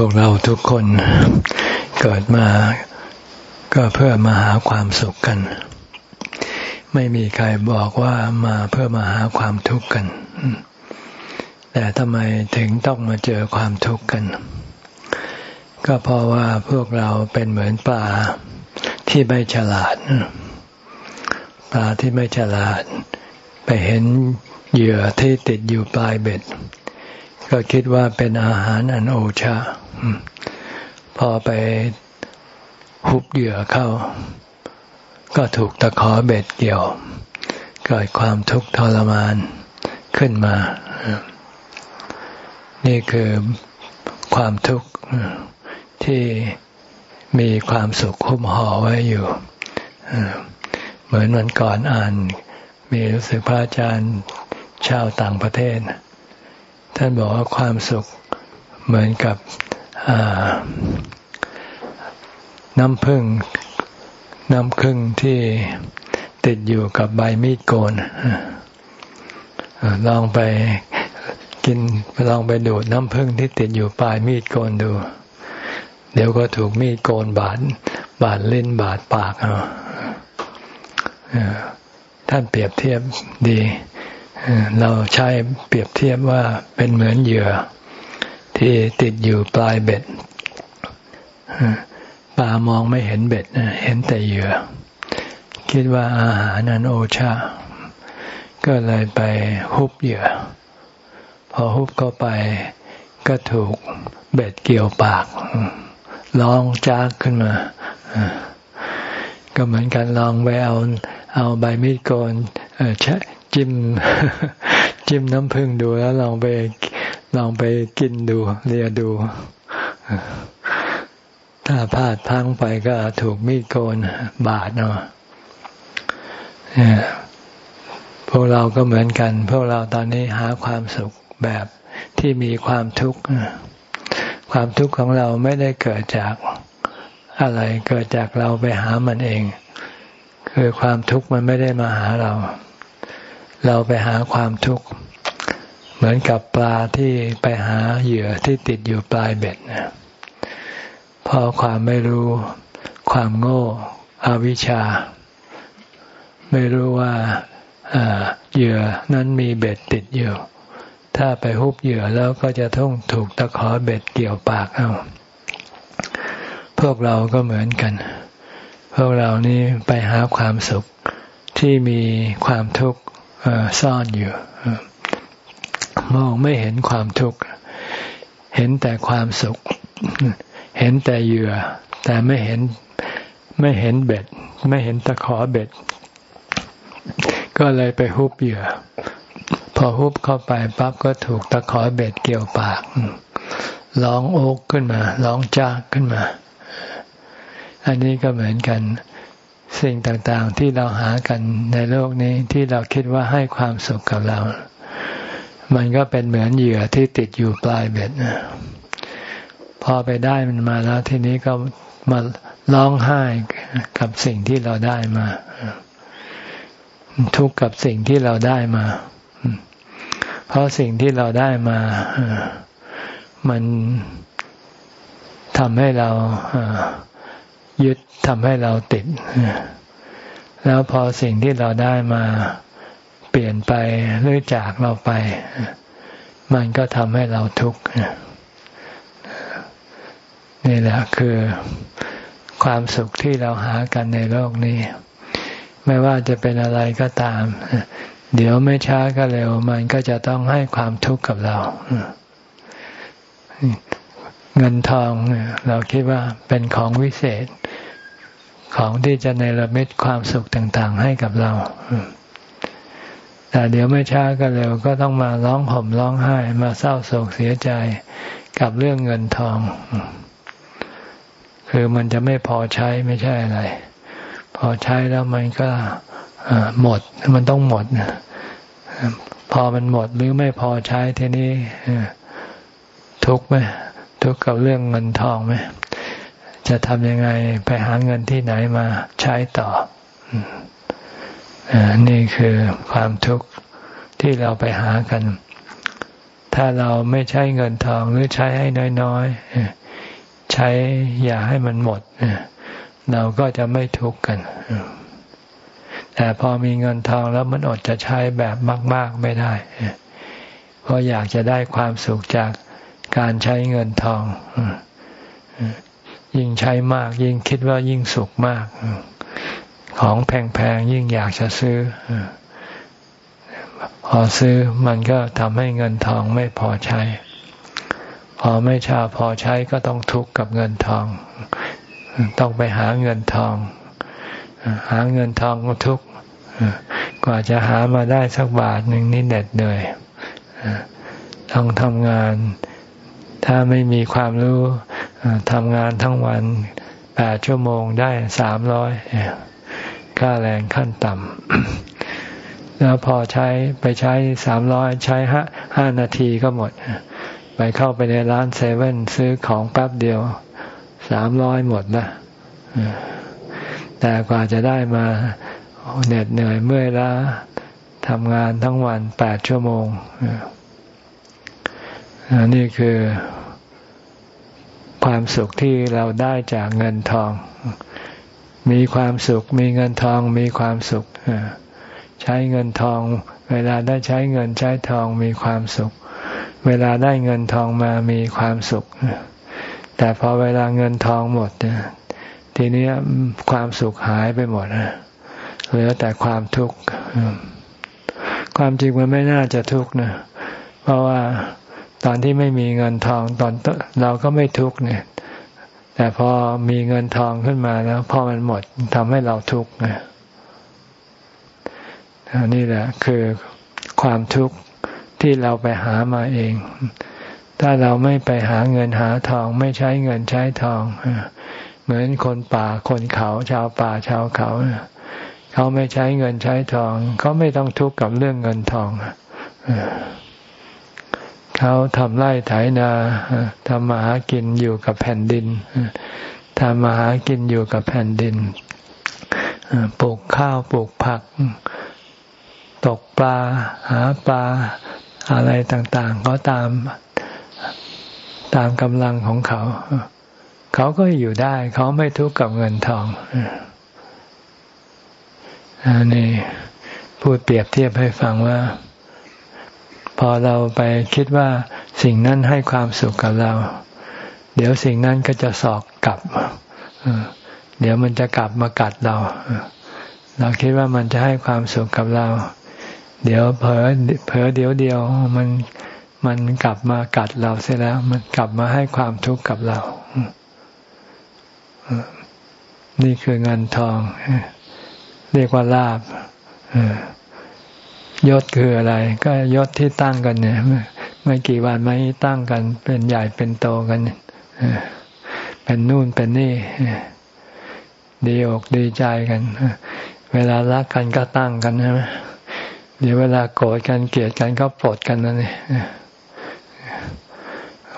พวกเราทุกคนเกิดมาก็เพื่อมาหาความสุขกัน ไม่มีใครบอกว่ามาเพื่อมาหาความทุกข์กัน แต่ทำไมถึงต้องมาเจอความทุกข์กัน ก็เพราะว่าพวกเราเป็นเหมือนปลาที่ไม่ฉลาด ปลาที่ไม่ฉลาด ไปเห็นเหยื่อที่ติดอยู่ปลายเบ็ด ก็คิดว่าเป็นอาหารอันโอชาพอไปหุบเหยื่อเข้า ก็ถูกตะขอเบ็ดเกี่ยว เกิดความทุกข์ทรมานขึ้นมา นี่คือความทุกข์ที่มีความสุขคุ้มห่อไว้อยู่ เหมือนวันก่อนอ่าน มีรู้สึกพระอาจารย์ชาวต่างประเทศ ท่านบอกว่าความสุขเหมือนกับน้ำพึ่งน้ำพึ่งที่ติดอยู่กับใบมีดโกนลองไปกินลองไปดูดน้ำพึ่งที่ติดอยู่ปลายมีดโกนดู เดี๋ยวก็ถูกมีดโกนบาดบาดลิ้นบาดปากเอาท่านเปรียบเทียบดี เราใช้เปรียบเทียบว่าเป็นเหมือนเหยื่อ ที่ติดอยู่ปลายเบ็ดปลามองไม่เห็นเบ็ดเห็นแต่เหยื่อ คิดว่าอาหารนั้นโอชา ก็เลยไปฮุบเหยื่อ พอฮุบเข้าไปก็ถูกเบ็ดเกี่ยวปากร้องจากขึ้นมา ก็เหมือนกันลองไปเอา เอาใบมีดโกน จิ้มจิ้มน้ำผึ้งดูแล้วลองไปลองไปกินดูเรียดู ถ้าพลาดพังไปก็ถูกมีดโกนบาดเนาะพวกเราก็เหมือนกัน พวกเราตอนนี้หาความสุขแบบที่มีความทุกข์ ความทุกข์ของเราไม่ได้เกิดจากอะไร เกิดจากเราไปหามันเอง คือความทุกข์มันไม่ได้มาหาเรา เราไปหาความทุกข์ เหมือนกับปลาที่ไปหาเหยื่อที่ติดอยู่ปลายเบ็ดนะเพราะความไม่รู้ ความโง่อวิชชา ไม่รู้ว่าเหยื่อนั้นมีเบ็ดติดอยู่ ถ้าไปฮุบเหยื่อแล้วก็จะต้องถูกตะขอเบ็ดเกี่ยวปากเอาพวกเราก็เหมือนกัน พวกเรานี่ไปหาความสุขที่มีความทุกข์ ซ่อนอยู่มองไม่เห็นความทุกข์ เห็นแต่ความสุข เห็นแต่เหยื่อ แต่ไม่เห็นไม่เห็นเบ็ด ไม่เห็นตะขอเบ็ด ก็เลยไปฮุบเหยื่อ พอฮุบเข้าไปปั๊บก็ถูกตะขอเบ็ดเกี่ยวปากร้องโอกขึ้นมาร้องจากขึ้นมา อันนี้ก็เหมือนกัน สิ่งต่างๆที่เราหากันในโลกนี้ที่เราคิดว่าให้ความสุขกับเรา มันก็เป็นเหมือนเหยื่อที่ติดอยู่ปลายเบ็ดพอไปได้มันมาแล้วทีนี้ก็มาร้องไห้กับสิ่งที่เราได้มา ทุกข์กับสิ่งที่เราได้มา เพราะสิ่งที่เราได้มา มันทำให้เรา ยึดทำให้เราติด แล้วพอสิ่งที่เราได้มาเปลี่ยนไปหรือจากเราไป มันก็ทำให้เราทุกข์นี่แหละคือความสุขที่เราหากันในโลกนี้ ไม่ว่าจะเป็นอะไรก็ตาม เดี๋ยวไม่ช้าก็เร็ว มันก็จะต้องให้ความทุกข์กับเราเงินทองเราคิดว่าเป็นของวิเศษ ของที่จะในระมิดความสุขต่างๆ ให้กับเรา แต่เดี๋ยวไม่ช้าก็เร็วก็ต้องมาร้องห่มร้องไห้มาเศร้าโศกเสียใจกับเรื่องเงินทอง คือมันจะไม่พอใช้ไม่ใช่อะไร พอใช้แล้วมันก็หมดมันต้องหมด พอมันหมดหรือไม่พอใช้ทีนี้ทุกไหมทุกกับเรื่องเงินทองไหม จะทำยังไงไปหาเงินที่ไหนมาใช้ต่ออนี่คือความทุกข์ที่เราไปหากัน ถ้าเราไม่ใช้เงินทองหรือใช้ให้น้อยๆ ใช้อย่าให้มันหมด เราก็จะไม่ทุกข์กัน แต่พอมีเงินทองแล้วมันอดจะใช้แบบมาก ๆไม่ได้ เพราะอยากจะได้ความสุขจากการใช้เงินทอง ยิ่งใช้มาก ยิ่งคิดว่ายิ่งสุขมาก ของแพงๆยิ่งอยากจะซื้อพอซื้อมันก็ทำให้เงินทองไม่พอใช้ พอไม่ชาพอใช้ก็ต้องทุกข์กับเงินทอง ต้องไปหาเงินทอง หาเงินทองก็ทุกข์กว่าจะหามาได้สักบาทหนึ่งนี่เหน็ดเหนื่อยต้องทำงาน ถ้าไม่มีความรู้ ทำงานทั้งวันแปดชั่วโมงได้สามร้อยค่าแรงขั้นต่ำแล้วพอใช้ไปใช้สามร้อยใช้ห้าห้านาทีก็หมด ไปเข้าไปในร้านเซเว่นซื้อของแป๊บเดียวสามร้อยหมดนะแต่กว่าจะได้มาเหน็ดเหนื่อยเมื่อยล้าทำงานทั้งวันแปดชั่วโมงนี่คือ ความสุขที่เราได้จากเงินทอง มีความสุข มีเงินทอง มีความสุข ใช้เงินทอง เวลาได้ใช้เงินใช้ทองมีความสุข เวลาได้เงินทองมามีความสุข แต่พอเวลาเงินทองหมดทีนี้ความสุขหายไปหมดเหลือแต่ความทุกข์ความจริงมันไม่น่าจะทุกข์นะ เพราะว่า ตอนที่ไม่มีเงินทองตอนเราก็ไม่ทุกข์เนี่ย แต่พอมีเงินทองขึ้นมาแล้วพอมันหมดทำให้เราทุกข์นะนี่แหละคือความทุกข์ที่เราไปหามาเอง ถ้าเราไม่ไปหาเงินหาทอง ไม่ใช้เงินใช้ทอง เหมือนคนป่าคนเขาชาวป่าชาวเขา เขาไม่ใช้เงินใช้ทอง เขาไม่ต้องทุกข์กับเรื่องเงินทอง เขาทำไร่ไถนาทำมาหากินอยู่กับแผ่นดินทำมาหากินอยู่กับแผ่นดินปลูกข้าวปลูกผัก ตกปลาหาปลาอะไรต่างๆเขาตามตามกำลังของเขา เขาก็อยู่ได้ เขาไม่ทุกข์กับเงินทองอันนี้พูดเปรียบเทียบให้ฟังว่า พอเราไปคิดว่าสิ่งนั้นให้ความสุขกับเรา เดี๋ยวสิ่งนั้นก็จะสอกกลับเดี๋ยวมันจะกลับมากัดเรา เราคิดว่ามันจะให้ความสุขกับเรา เดี๋ยวเผลอเผลอเดี๋ยวเดียวมันมันกลับมากัดเราเสียแล้ว มันกลับมาให้ความทุกข์กับเรา นี่คือเงินทอง เรียกว่าลาบ ยศคืออะไร ก็ยศที่ตั้งกันเนี่ยไม่กี่วันไม่ตั้งกัน เป็นใหญ่เป็นโตกันเป็นนู่นเป็นนี่ดีอกดีใจกันเวลารักกันก็ตั้งกันใช่ไหมเดี๋ยวเวลาโกรธกันเกลียดกันก็ปลดกันนั่นเอง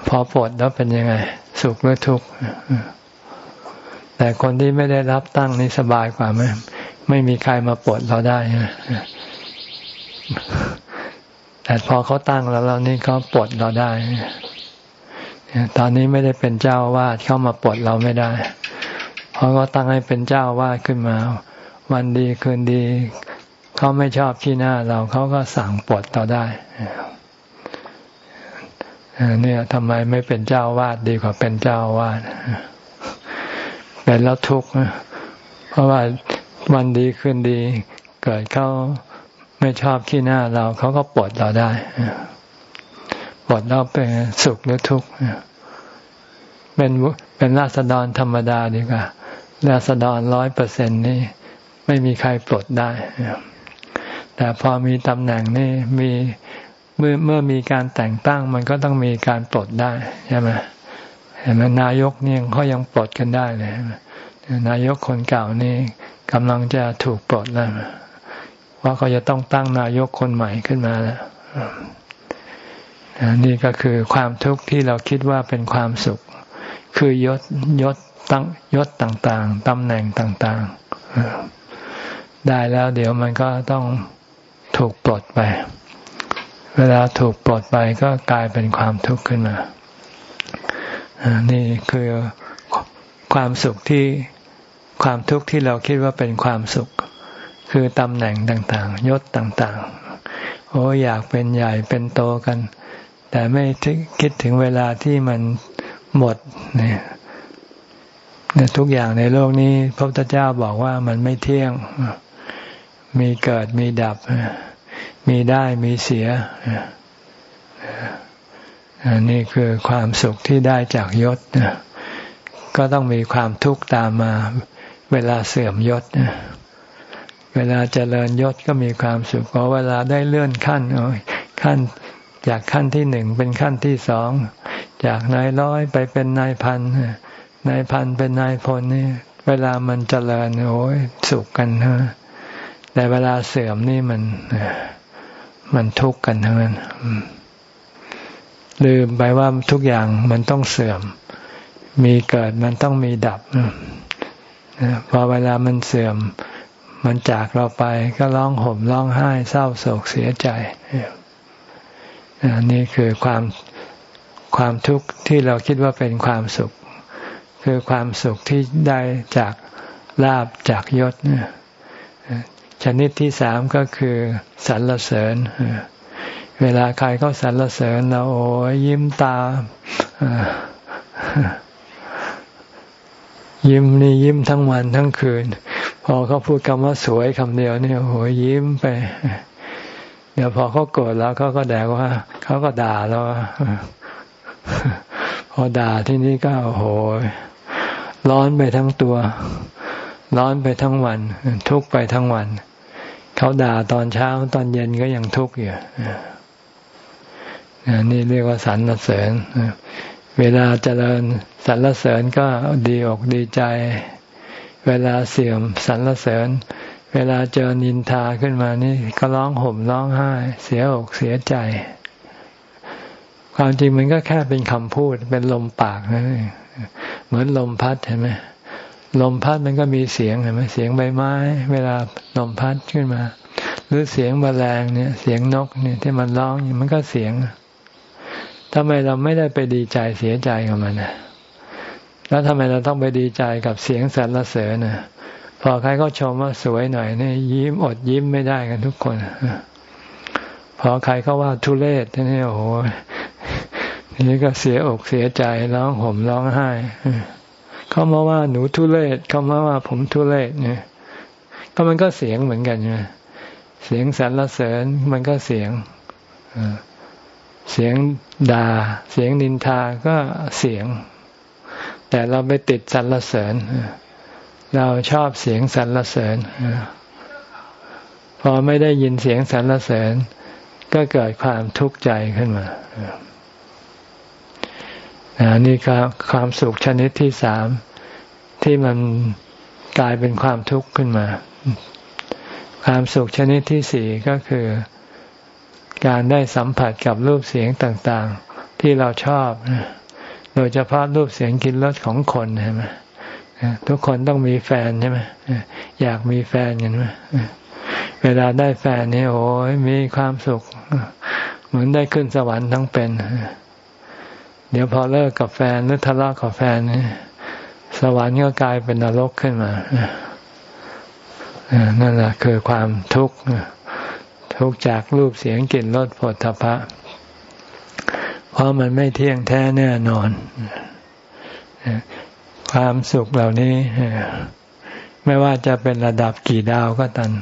พอปลดแล้วเป็นยังไง สุขหรือทุกข์แต่คนที่ไม่ได้รับตั้งนี่สบายกว่าไหมไม่มีใครมาปลดเราได้ แต่พอเขาตั้งแล้วเรานี่เขาปลดเราได้ ตอนนี้ไม่ได้เป็นเจ้าวาดเข้ามาปลดเราไม่ได้ เพราะเขาตั้งให้เป็นเจ้าวาดขึ้นมา วันดีคืนดีเขาไม่ชอบขี้หน้าเราเขาก็สั่งปลดเราได้เนี่ยทำไมไม่เป็นเจ้าวาดดีกว่าเป็นเจ้าวาดเป็นแล้วทุกข์เพราะว่าวันดีคืนดี เกิดเขา ไม่ชอบขี้หน้าเราเขาก็ปลดเราได้ปลดเราเป็นสุขหรือทุกข์เป็นเป็นราษฎรธรรมดาดีกว่าราษฎรร้อยเปอร์เซ็นนี่ไม่มีใครปลดได้แต่พอมีตำแหน่งนี่มีเมื่อเมื่อมีการแต่งตั้ง มันก็ต้องมีการปลดได้ใช่ไหมเห็นไหมนายกเนี่ยเขายังปลดกันได้เลยนายกคนเก่านี่กำลังจะถูกปลดแล้ว ว่าเขาจะต้องตั้งนายกคนใหม่ขึ้นมาแล้วนี่ก็คือความทุกข์ที่เราคิดว่าเป็นความสุข คือยศยศตั้งยศต่างๆตำแหน่งต่างๆ ได้แล้วเดี๋ยวมันก็ต้องถูกปลดไป เวลาถูกปลดไปก็กลายเป็นความทุกข์ขึ้นมานี่คือความสุขที่ความทุกข์ที่เราคิดว่าเป็นความสุข คือตำแหน่งต่างๆ ยศต่างๆ โอ้อยากเป็นใหญ่เป็นโตกัน แต่ไม่คิดถึงเวลาที่มันหมดเนี่ยทุกอย่างในโลกนี้ พระพุทธเจ้าบอกว่ามันไม่เที่ยง มีเกิดมีดับ มีได้มีเสียนี่คือความสุขที่ได้จากยศก็ต้องมีความทุกข์ตามมาเวลาเสื่อมยศ เวลาเจริญยศก็มีความสุขพอเวลาได้เลื่อนขั้นขั้นจากขั้นที่หนึ่งเป็นขั้นที่สองจากนายร้อยไปเป็นนายพันนายพันเป็นนายพลนี่เวลามันเจริญโอ้ยสุขกันฮะแต่เวลาเสื่อมนี่มันมันทุกข์กันทั้งนั้นลืมไปว่าทุกอย่างมันต้องเสื่อม มีเกิดมันต้องมีดับพอเวลามันเสื่อม มันจากเราไปก็ร้องห่มร้องไห้เศร้าโศกเสียใจนี่คือความความทุกข์ที่เราคิดว่าเป็นความสุข คือความสุขที่ได้จากลาบจากยศชนิดที่สามก็คือสรรเสริญ เวลาใครเขาสรรเสริญเราโอ้ยยิ้มตายิ้มนี่ยิ้มทั้งวันทั้งคืน พอเขาพูดคำว่าสวยคำเดียวเนี่ยโอ้ยยิ้มไป เดี๋ยวพอเขาโกรธแล้วเขาก็แดกว่าเขาก็ด่าเราพอด่าที่นี้ก็โอ้โหร้อนไปทั้งตัว ร้อนไปทั้งวัน ทุกไปทั้งวัน เขาด่าตอนเช้าตอนเย็นก็ยังทุกข์อยู่นี่เรียกว่าสรรเสริญเวลาเจริญสรรเสริญก็ดีอกดีใจ เวลาเสื่อมสรรเสริญ เวลาเจอนินทาขึ้นมานี่ก็ร้องห่มร้องไห้ เสียอกเสียใจ ความจริงมันก็แค่เป็นคำพูดเป็นลมปากนั่นเองเหมือนลมพัดเห็นไหมลมพัดมันก็มีเสียงเห็นไหมเสียงใบไม้ เวลาลมพัดขึ้นมา หรือเสียงแมลงเนี่ย เสียงนกเนี่ยที่มันร้องมันก็เสียงทำไมเราไม่ได้ไปดีใจเสียใจกับมันนะ แล้วทำไมเราต้องไปดีใจกับเสียงสรรเสริญนะพอใครก็ชมว่าสวยหน่อยนี่ยิ้มอดยิ้มไม่ได้กันทุกคนพอใครเขาว่าทุเรศนี่โอ้โหนี่ก็เสียอกเสียใจร้องห่มร้องไห้เขามาว่าหนูทุเรศเขามาว่าผมทุเรศเนี่ย ก็มันก็เสียงเหมือนกันใช่ไหมเสียงสรรเสริญมันก็เสียงเสียงด่า เสียงนินทาก็เสียง แต่เราไปติดสรรเสริญ เราชอบเสียงสรรเสริญ พอไม่ได้ยินเสียงสรรเสริญ ก็เกิดความทุกข์ใจขึ้นมานี่คือความสุขชนิดที่สามที่มันกลายเป็นความทุกข์ขึ้นมา ความสุขชนิดที่สี่ก็คือ การได้สัมผัสกับรูปเสียงต่าง ๆ ที่เราชอบ โดยเฉพาะรูปเสียงกินรสของคนใช่ไหมทุกคนต้องมีแฟนใช่ไหมอยากมีแฟนกันไหมเวลาได้แฟนนี่โอ้ยมีความสุข เหมือนได้ขึ้นสวรรค์ทั้งเป็น เดี๋ยวพอเลิกกับแฟนหรือทะเลาะกับแฟนนี่สวรรค์ก็กลายเป็นนรกขึ้นมานั่นแหละคือความทุกข์ทุกจากรูปเสียงกลิ่นรสผลทพะ เพราะมันไม่เที่ยงแท้แน่นอน ความสุขเหล่านี้ ไม่ว่าจะเป็นระดับกี่ดาวก็ตัน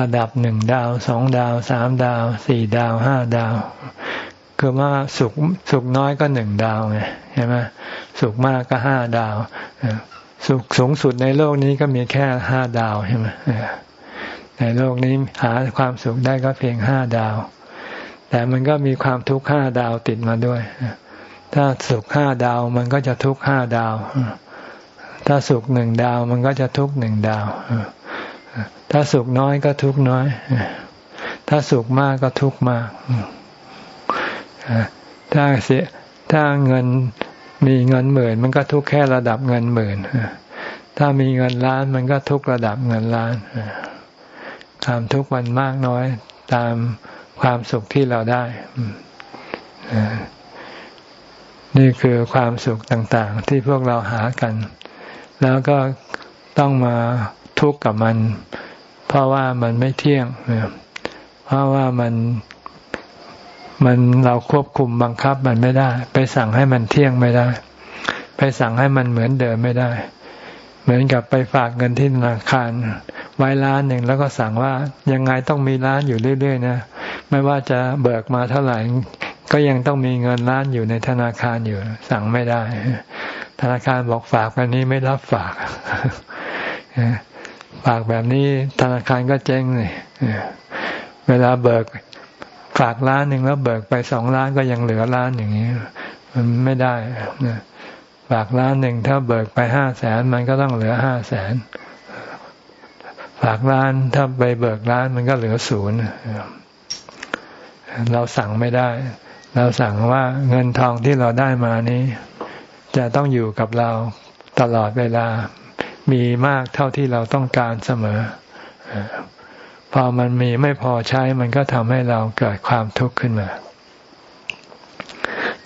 ระดับหนึ่งดาวสองดาวสามดาว สี่ดาวห้าดาวคือว่าสุขสุขน้อยก็หนึ่งดาวไงใช่ไหมสุขมากก็ห้าดาวสุขสูงสุดในโลกนี้ก็มีแค่ห้าดาวใช่ไหมในโลกนี้หาความสุขได้ก็เพียงห้าดาว แต่มันก็มีความทุกข์ห้าดาวติดมาด้วย ถ้าสุขห้าดาวมันก็จะทุกข์ห้าดาว ถ้าสุขหนึ่งดาวมันก็จะทุกข์หนึ่งดาว ถ้าสุขน้อยก็ทุกข์น้อย ถ้าสุขมากก็ทุกข์มาก ถ้าเสียถ้าเงินมีเงินหมื่น มันก็ทุกข์แค่ระดับเงินหมื่น ถ้ามีเงินล้านมันก็ทุกข์ระดับเงินล้าน ความทุกข์มันมากน้อยตาม ความสุขที่เราได้ นี่คือความสุขต่างๆ ที่พวกเราหากัน แล้วก็ต้องมาทุกข์กับมัน เพราะว่ามันไม่เที่ยง เพราะว่ามันมันเราควบคุมบังคับมันไม่ได้ ไปสั่งให้มันเที่ยงไม่ได้ ไปสั่งให้มันเหมือนเดิมไม่ได้ เหมือนกับไปฝากเงินที่ธนาคารไว้ล้านหนึ่งแล้วก็สั่งว่ายังไงต้องมีล้านอยู่เรื่อยๆนะไม่ว่าจะเบิกมาเท่าไหร่ก็ยังต้องมีเงินล้านอยู่ในธนาคารอยู่ สั่งไม่ได้ ธนาคารบอกฝากแบบนี้ไม่รับฝากฝากแบบนี้ธนาคารก็เจ๊งเลยเวลาเบิกฝากล้านหนึ่งแล้วเบิกไปสองล้านก็ยังเหลือล้านอย่างนี้มันไม่ได้ ฝากล้านหนึ่งถ้าเบิกไปห้าแสนมันก็ต้องเหลือห้าแสนฝากล้านถ้าไปเบิกล้านมันก็เหลือศูนย์เราสั่งไม่ได้ เราสั่งว่าเงินทองที่เราได้มานี้ จะต้องอยู่กับเราตลอดเวลา มีมากเท่าที่เราต้องการเสมอ พอมันมีไม่พอใช้มันก็ทำให้เราเกิดความทุกข์ขึ้นมา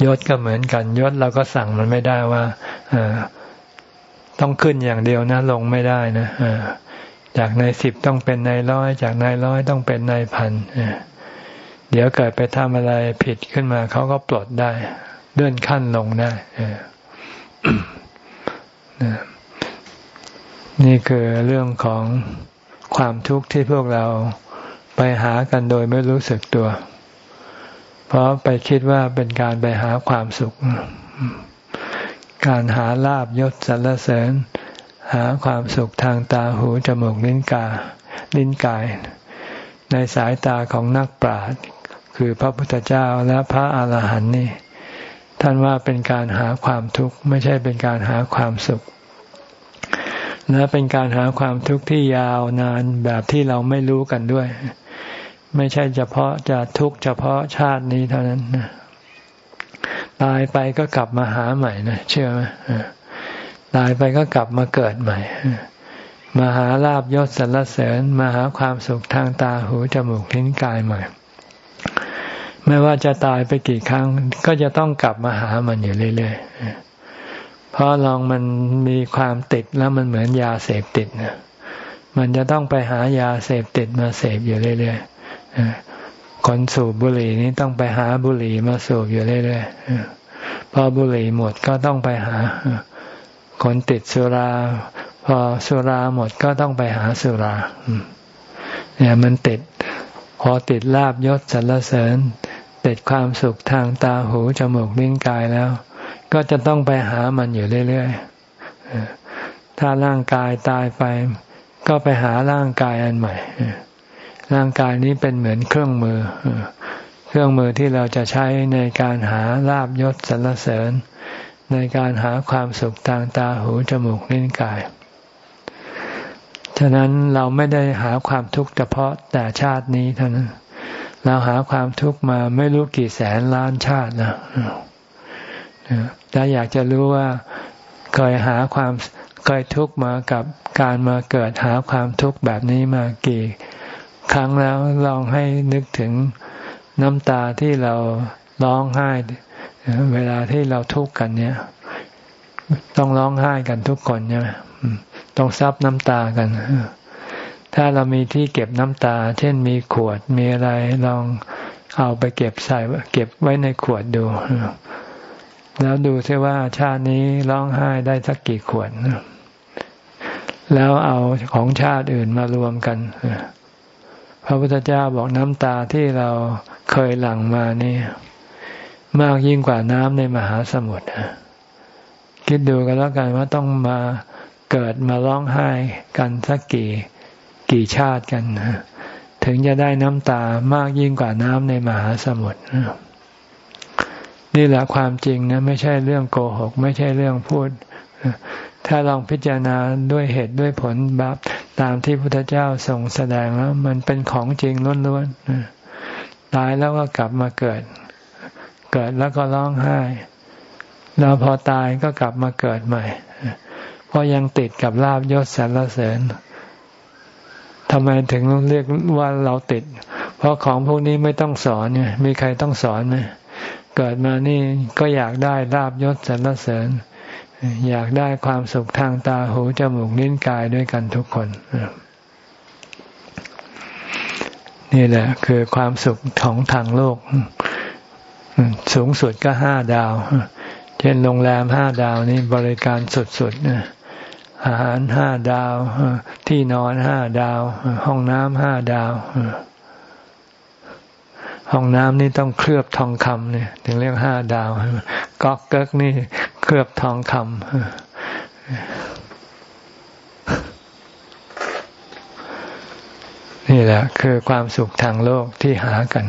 ยศก็เหมือนกันยศเราก็สั่งมันไม่ได้ว่าต้องขึ้นอย่างเดียวนะ ลงไม่ได้นะจากในสิบต้องเป็นในร้อย จากในร้อยต้องเป็นในพันเดี๋ยวเกิดไปทำอะไรผิดขึ้นมาเขาก็ปลดได้เลื่อนขั้นลงได้นี่คือเรื่องของความทุกข์ที่พวกเราไปหากันโดยไม่รู้สึกตัว เพราะไปคิดว่าเป็นการไปหาความสุข การหาลาบยศสรรเสริญ หาความสุขทางตาหูจมูกลิ้นกาลิ้นกาย ในสายตาของนักปราชญ์คือพระพุทธเจ้าและพระอาหารหันต์นี่ ท่านว่าเป็นการหาความทุกข์ไม่ใช่เป็นการหาความสุขและเป็นการหาความทุกข์ที่ยาวนานแบบที่เราไม่รู้กันด้วย ไม่ใช่เฉพาะจะทุกข์เฉพาะชาตินี้เท่านั้นนะตายไปก็กลับมาหาใหม่นะเชื่อไหมตายไปก็กลับมาเกิดใหม่มาหาลาบยศสรรเสริญมาหาความสุขทางตาหูจมูกลิ้นกายใหม่ ไม่ว่าจะตายไปกี่ครั้ง ก็จะต้องกลับมาหามันอยู่เรื่อยๆเพราะลองมันมีความติดแล้วมันเหมือนยาเสพติดนะมันจะต้องไปหายาเสพติดมาเสพอยู่เรื่อยๆ คนสูบบุหรี่นี้ต้องไปหาบุหรี่มาสูบอยู่เรื่อยๆพอบุหรี่หมดก็ต้องไปหา คนติดสุรา พอสุราหมดก็ต้องไปหาสุรา เนี่ยมันติด พอติดลาบยศสรรเสริญ ติดความสุขทางตาหูจมูกลิ้นกายแล้ว ก็จะต้องไปหามันอยู่เรื่อยๆถ้าร่างกายตายไป ก็ไปหาร่างกายอันใหม่ ร่างกายนี้เป็นเหมือนเครื่องมือ เครื่องมือที่เราจะใช้ในการหาลาบยศสรรเสริญ ในการหาความสุขทางตาหูจมูกลิ้นกาย ฉะนั้นเราไม่ได้หาความทุกข์เฉพาะแต่ชาตินี้เท่านั้น เราหาความทุกข์มาไม่รู้กี่แสนล้านชาติแล้วถ้าอยากจะรู้ว่าเคยหาความเคยทุกข์มากับการมาเกิดหาความทุกข์แบบนี้มากี่ ครั้งแล้วลองให้นึกถึงน้ำตาที่เราร้องไห้ เวลาที่เราทุกข์กันเนี่ย ต้องร้องไห้กันทุกคนใช่ไหมต้องซับน้ำตากัน ถ้าเรามีที่เก็บน้ำตา เช่นมีขวดมีอะไรลองเอาไปเก็บใส่เก็บไว้ในขวดดู แล้วดูซิว่าชาตินี้ร้องไห้ได้สักกี่ขวด แล้วเอาของชาติอื่นมารวมกัน พระพุทธเจ้าบอกน้ำตาที่เราเคยหลั่งมานี่ มากยิ่งกว่าน้ำในมหาสมุทรคิดดูกันแล้วกันว่าต้องมาเกิดมาร้องไห้กันสักกี่กี่ชาติกันถึงจะได้น้ำตามากยิ่งกว่าน้ำในมหาสมุทรนี่แหละความจริงนะไม่ใช่เรื่องโกหก ไม่ใช่เรื่องพูดถ้าลองพิจารณาด้วยเหตุด้วยผลแบบ ตามที่พุทธเจ้าทรงแสดงแล้วมันเป็นของจริงล้วนๆตายแล้วก็กลับมาเกิด เกิดแล้วก็ร้องไห้ แล้วพอตายก็กลับมาเกิดใหม่เพราะยังติดกับลาบยศสรรเสริญทำไมถึงเรียกว่าเราติด เพราะของพวกนี้ไม่ต้องสอนเนี่ยมีใครต้องสอนไหมเกิดมานี่ก็อยากได้ลาบยศสรรเสริญ อยากได้ความสุขทางตาหูจมูกนิ้นกายด้วยกันทุกคน นี่แหละ คือความสุขของทางโลก สูงสุดก็ห้าดาว เช่นโรงแรมห้าดาวนี่บริการสุดๆอาหารห้าดาว ที่นอนห้าดาว ห้องน้ำห้าดาวห้องน้ำนี่ต้องเคลือบทองคำเนี่ย ถึงเรียกห้าดาวก๊อกเก๊กนี่ เคลือบทองคำนี่แหละ คือความสุขทางโลกที่หากัน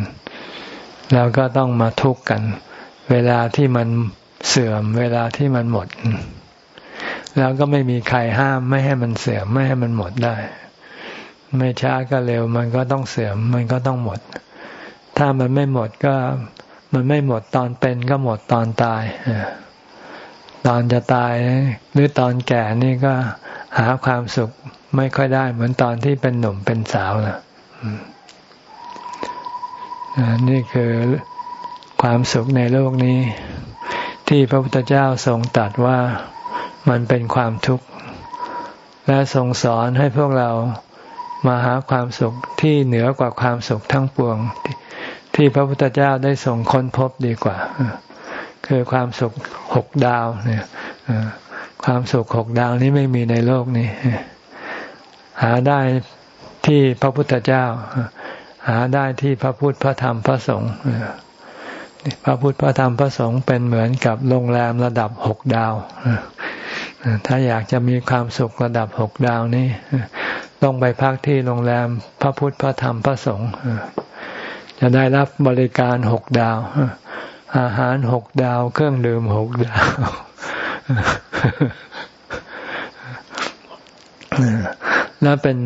แล้วก็ต้องมาทุกข์กัน เวลาที่มันเสื่อม เวลาที่มันหมด แล้วก็ไม่มีใครห้ามไม่ให้มันเสื่อม ไม่ให้มันหมดได้ ไม่ช้าก็เร็ว มันก็ต้องเสื่อม มันก็ต้องหมด ถ้ามันไม่หมดก็มันไม่หมดตอนเป็นก็หมดตอนตาย ตอนจะตายหรือตอนแก่นี่ก็หาความสุขไม่ค่อยได้ เหมือนตอนที่เป็นหนุ่มเป็นสาวนะนี่คือความสุขในโลกนี้ ที่พระพุทธเจ้าทรงตรัสว่ามันเป็นความทุกข์ และทรงสอนให้พวกเรามาหาความสุขที่เหนือกว่าความสุขทั้งปวง ที่พระพุทธเจ้าได้ส่งค้นพบดีกว่า คือความสุขหกดาวเนี่ยความสุขหกดาวนี้ไม่มีในโลกนี้ หาได้ที่พระพุทธเจ้า หาได้ที่พระพุทธพระธรรมพระสงฆ์พระพุทธพระธรรมพระสงฆ์เป็นเหมือนกับโรงแรมระดับหกดาวถ้าอยากจะมีความสุขระดับหกดาวนี้ต้องไปพักที่โรงแรมพระพุทธพระธรรมพระสงฆ์จะได้รับบริการหกดาว อาหารหกดาว เครื่องดื่มหกดาว แล้วเป็น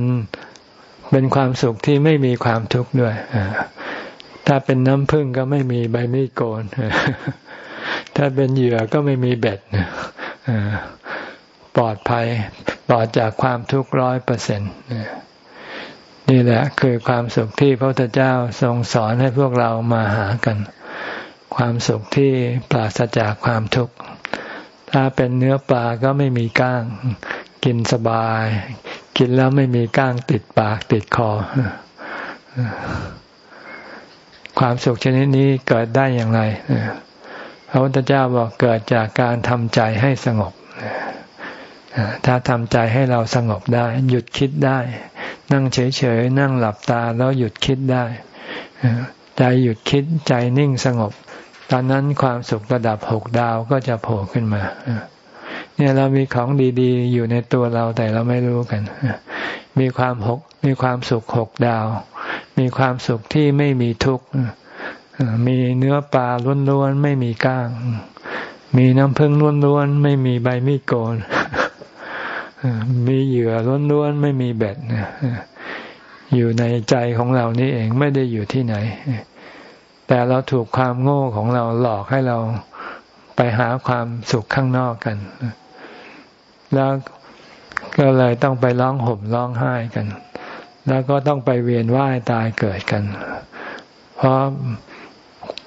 เป็นความสุขที่ไม่มีความทุกข์ด้วยถ้าเป็นน้ำผึ้งก็ไม่มีใบมีดโกนถ้าเป็นเหยื่อก็ไม่มีเบ็ดปลอดภัยปลอดจากความทุกข์ร้อยเปอร์เซ็นต์นี่แหละคือความสุขที่พระพุทธเจ้าทรงสอนให้พวกเรามาหากัน ความสุขที่ปราศจากความทุกข์ ถ้าเป็นเนื้อปลาก็ไม่มีก้าง กินสบาย กินแล้วไม่มีก้างติดปากติดคอ ความสุขชนิดนี้เกิดได้อย่างไรพระพุทธเจ้าบอกเกิดจากการทำใจให้สงบถ้าทำใจให้เราสงบได้ หยุดคิดได้ นั่งเฉยๆนั่งหลับตาแล้วหยุดคิดได้ใจหยุดคิดใจนิ่งสงบ ตอนนั้นความสุขระดับหกดาวก็จะโผล่ขึ้นมาเนี่ยเรามีของดีๆ อยู่ในตัวเราแต่เราไม่รู้กัน มีความหกมีความสุขหกดาว มีความสุขที่ไม่มีทุกข์มีเนื้อปลาล้วนๆไม่มีก้าง มีน้ำพึ่งล้วนๆไม่มีใบมีดโกน มีเหยื่อล้วนๆไม่มีเบ็ดอยู่ในใจของเรานี่เองไม่ได้อยู่ที่ไหน แต่เราถูกความโง่ของเราหลอกให้เราไปหาความสุขข้างนอกกัน แล้วก็เลยต้องไปร้องห่มร้องไห้กัน แล้วก็ต้องไปเวียนว่ายตายเกิดกัน เพราะ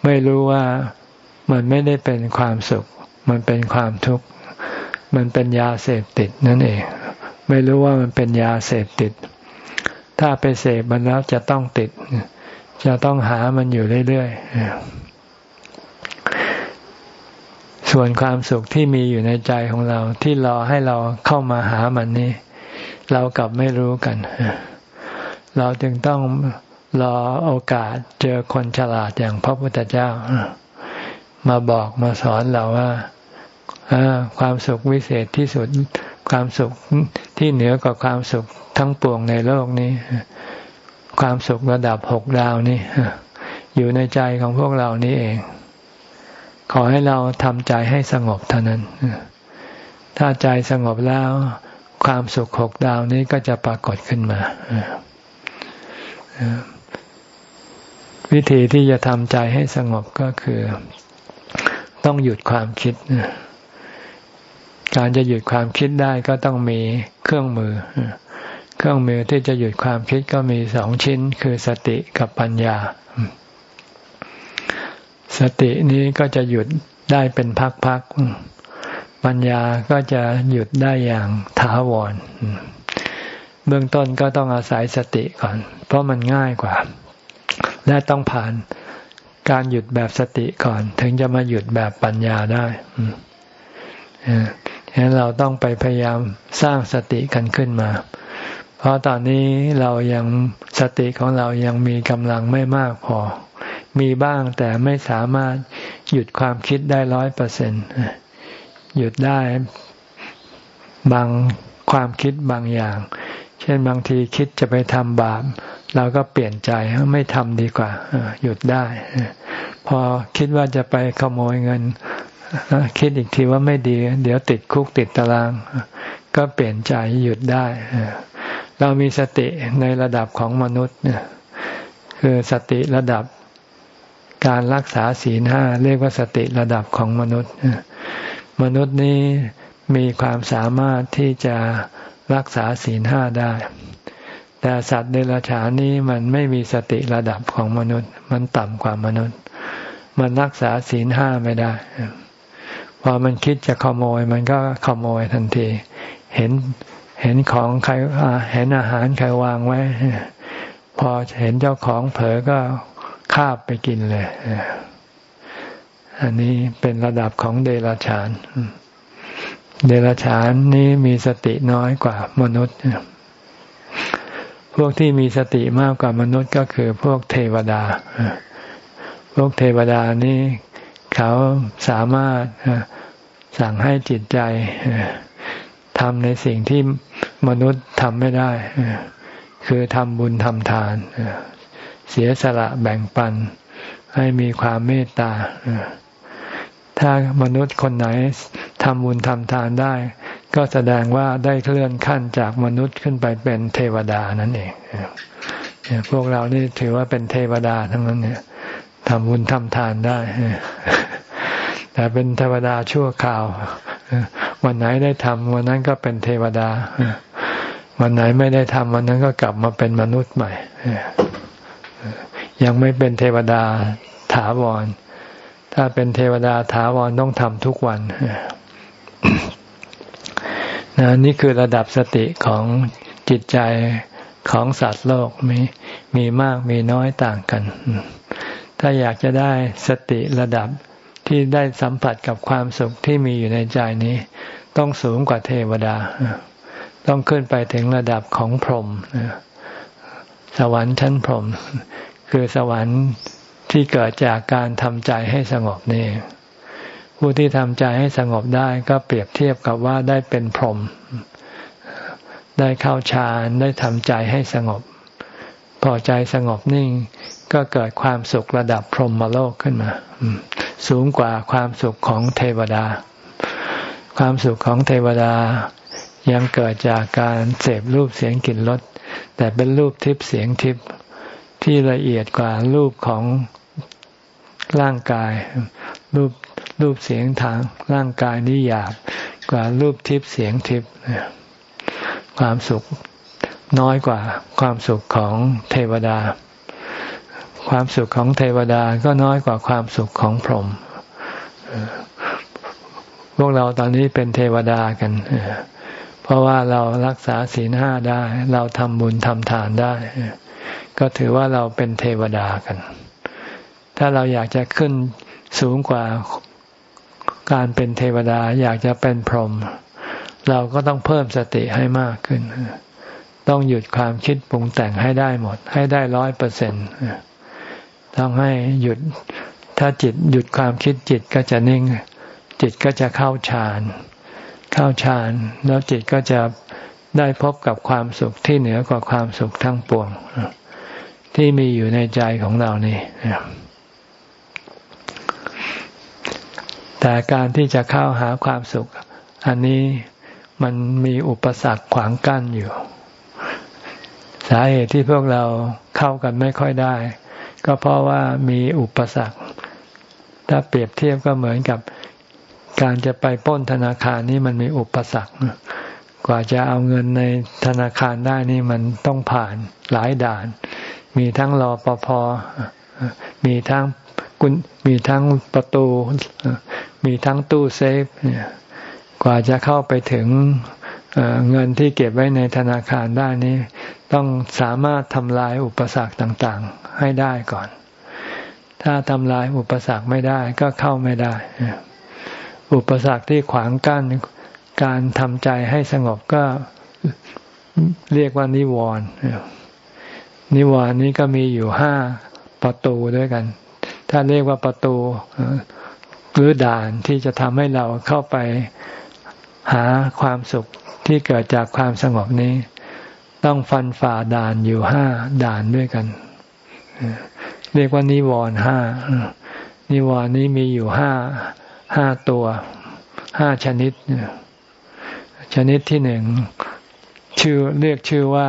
ไม่รู้ว่ามันไม่ได้เป็นความสุข มันเป็นความทุกข์ มันเป็นยาเสพติดนั่นเอง ไม่รู้ว่ามันเป็นยาเสพติด ถ้าไปเสพมันแล้วจะต้องติด จะต้องหามันอยู่เรื่อยๆ ส่วนความสุขที่มีอยู่ในใจของเรา ที่รอให้เราเข้ามาหามันนี่ เรากลับไม่รู้กัน เราจึงต้องรอโอกาสเจอคนฉลาดอย่างพระพุทธเจ้า มาบอกมาสอนเราว่าความสุขวิเศษที่สุด ความสุขที่เหนือกว่าความสุขทั้งปวงในโลกนี้ ความสุขระดับหกดาวนี่อยู่ในใจของพวกเรานี้เอง ขอให้เราทำใจให้สงบเท่านั้น ถ้าใจสงบแล้ว ความสุขหกดาวนี้ก็จะปรากฏขึ้นมา วิธีที่จะทำใจให้สงบก็คือ ต้องหยุดความคิด การจะหยุดความคิดได้ก็ต้องมีเครื่องมือเครื่องมือที่จะหยุดความคิดก็มีสองชิ้น คือสติกับปัญญาสสตินี้ก็จะหยุดได้เป็นพักๆ ปัญญาก็จะหยุดได้อย่างถาวร เบื้องต้นก็ต้องอาศัยสติก่อน เพราะมันง่ายกว่า และต้องผ่านการหยุดแบบสติก่อน ถึงจะมาหยุดแบบปัญญาได้ฉะนั้นเราต้องไปพยายามสร้างสติกันขึ้นมา เพราะตอนนี้เรายังสติของเรายังมีกำลังไม่มากพอ มีบ้างแต่ไม่สามารถหยุดความคิดได้ร้อยเปอร์เซ็นหยุดได้บางความคิดบางอย่าง เช่นบางทีคิดจะไปทำบาปเราก็เปลี่ยนใจไม่ทำดีกว่าหยุดได้ พอคิดว่าจะไปขโมยเงิน คิดอีกทีว่าไม่ดี เดี๋ยวติดคุกติดตาราง ก็เปลี่ยนใจหยุดได้ เรามีสติในระดับของมนุษย์คือสติระดับการรักษาศีลห้าเรียกว่าสติระดับของมนุษย์ มนุษย์นี้มีความสามารถที่จะรักษาศีลห้าได้ แต่สัตว์เดรัจฉานนี้มันไม่มีสติระดับของมนุษย์ มันต่ำกว่ามนุษย์ มันรักษาศีลห้าไม่ได้ พอมันคิดจะขโมย มันก็ขโมยทันที เห็น เห็นของใครเห็นอาหารใครวางไว้ พอเห็นเจ้าของเผลอก็คาบไปกินเลย อันนี้เป็นระดับของเดรัจฉาน เดรัจฉานนี้มีสติน้อยกว่ามนุษย์ พวกที่มีสติมากกว่ามนุษย์ก็คือพวกเทวดา พวกเทวดานี้เขาสามารถสั่งให้จิตใจ ทำในสิ่งที่มนุษย์ทำไม่ได้ คือทำบุญทำทาน เสียสละแบ่งปัน ให้มีความเมตตา ถ้ามนุษย์คนไหนทำบุญทำทานได้ ก็แสดงว่าได้เคลื่อนขั้นจากมนุษย์ขึ้นไปเป็นเทวดานั่นเองพวกเรานี่ถือว่าเป็นเทวดาทั้งนั้นเนี่ยทำบุญทำทานได้ แต่เป็นเทวดาชั่วคราว วันไหนได้ทำวันนั้นก็เป็นเทวดา วันไหนไม่ได้ทำวันนั้นก็กลับมาเป็นมนุษย์ใหม่ ยังไม่เป็นเทวดาถาวร ถ้าเป็นเทวดาถาวรต้องทำทุกวันนะนี่คือระดับสติของจิตใจของสัตว์โลกมีมีมากมีน้อยต่างกัน ถ้าอยากจะได้สติระดับ ที่ได้สัมผัสกับความสุขที่มีอยู่ในใจนี้ ต้องสูงกว่าเทวดา ต้องขึ้นไปถึงระดับของพรหมสวรรค์ชั้นพรหมคือสวรรค์ที่เกิดจากการทำใจให้สงบนี่ผู้ที่ทำใจให้สงบได้ก็เปรียบเทียบกับว่าได้เป็นพรหมได้เข้าฌานได้ทำใจให้สงบ พอใจสงบนิ่ง ก็เกิดความสุขระดับพรหมโลกขึ้นมา สูงกว่าความสุขของเทวดา ความสุขของเทวดายังเกิดจากการเสพรูปเสียงกลิ่นรสแต่เป็นรูปทิพย์เสียงทิพย์ที่ละเอียดกว่ารูปของร่างกาย รูปรูปเสียงทางร่างกายนี้หยาบกว่ารูปทิพย์เสียงทิพย์ความสุขน้อยกว่าความสุขของเทวดา ความสุขของเทวดาก็น้อยกว่าความสุขของพรหมพวกเราตอนนี้เป็นเทวดากัน เพราะว่าเรารักษาศีลห้าได้ เราทำบุญทำทานได้ ก็ถือว่าเราเป็นเทวดากัน ถ้าเราอยากจะขึ้นสูงกว่าการเป็นเทวดา อยากจะเป็นพรหมเราก็ต้องเพิ่มสติให้มากขึ้น ต้องหยุดความคิดปรุงแต่งให้ได้หมด ให้ได้ร้อยเปอร์เซ็นต์ ต้องให้หยุด ถ้าจิตหยุดความคิดจิตก็จะนิ่ง จิตก็จะเข้าฌาน เข้าฌาน แล้วจิตก็จะได้พบกับความสุขที่เหนือกว่าความสุขทั้งปวง ที่มีอยู่ในใจของเรานี่แต่การที่จะเข้าหาความสุข อันนี้มันมีอุปสรรคขวางกั้นอยู่ สาเหตุที่พวกเราเข้ากันไม่ค่อยได้ ก็เพราะว่ามีอุปสรรค ถ้าเปรียบเทียบก็เหมือนกับการจะไปป้นธนาคารนี่มันมีอุปสรรค กว่าจะเอาเงินในธนาคารได้นี่มันต้องผ่านหลายด่าน มีทั้งรอปภมีทั้งกุญมีทั้งประตู มีทั้งตู้เซฟ กว่าจะเข้าไปถึง เงินที่เก็บไว้ในธนาคารได้นี้ ต้องสามารถทำลายอุปสรรคต่างๆ ให้ได้ก่อน ถ้าทำลายอุปสรรคไม่ได้ก็เข้าไม่ได้ อุปสรรคที่ขวางกั้นการทำใจให้สงบก็เรียกว่านิวรณ์นิวรณ์นี้ก็มีอยู่ห้าประตูด้วยกัน ถ้าเรียกว่าประตูหรือด่านที่จะทำให้เราเข้าไป หาความสุขที่เกิดจากความสงบนี้ ต้องฟันฝ่าด่านอยู่ห้าด่านด้วยกัน เรียกว่านิวรณ์ห้านิวรณ์นี้มีอยู่ห้าห้าตัวห้าชนิด ชนิดที่หนึ่งชื่อเรียกชื่อว่า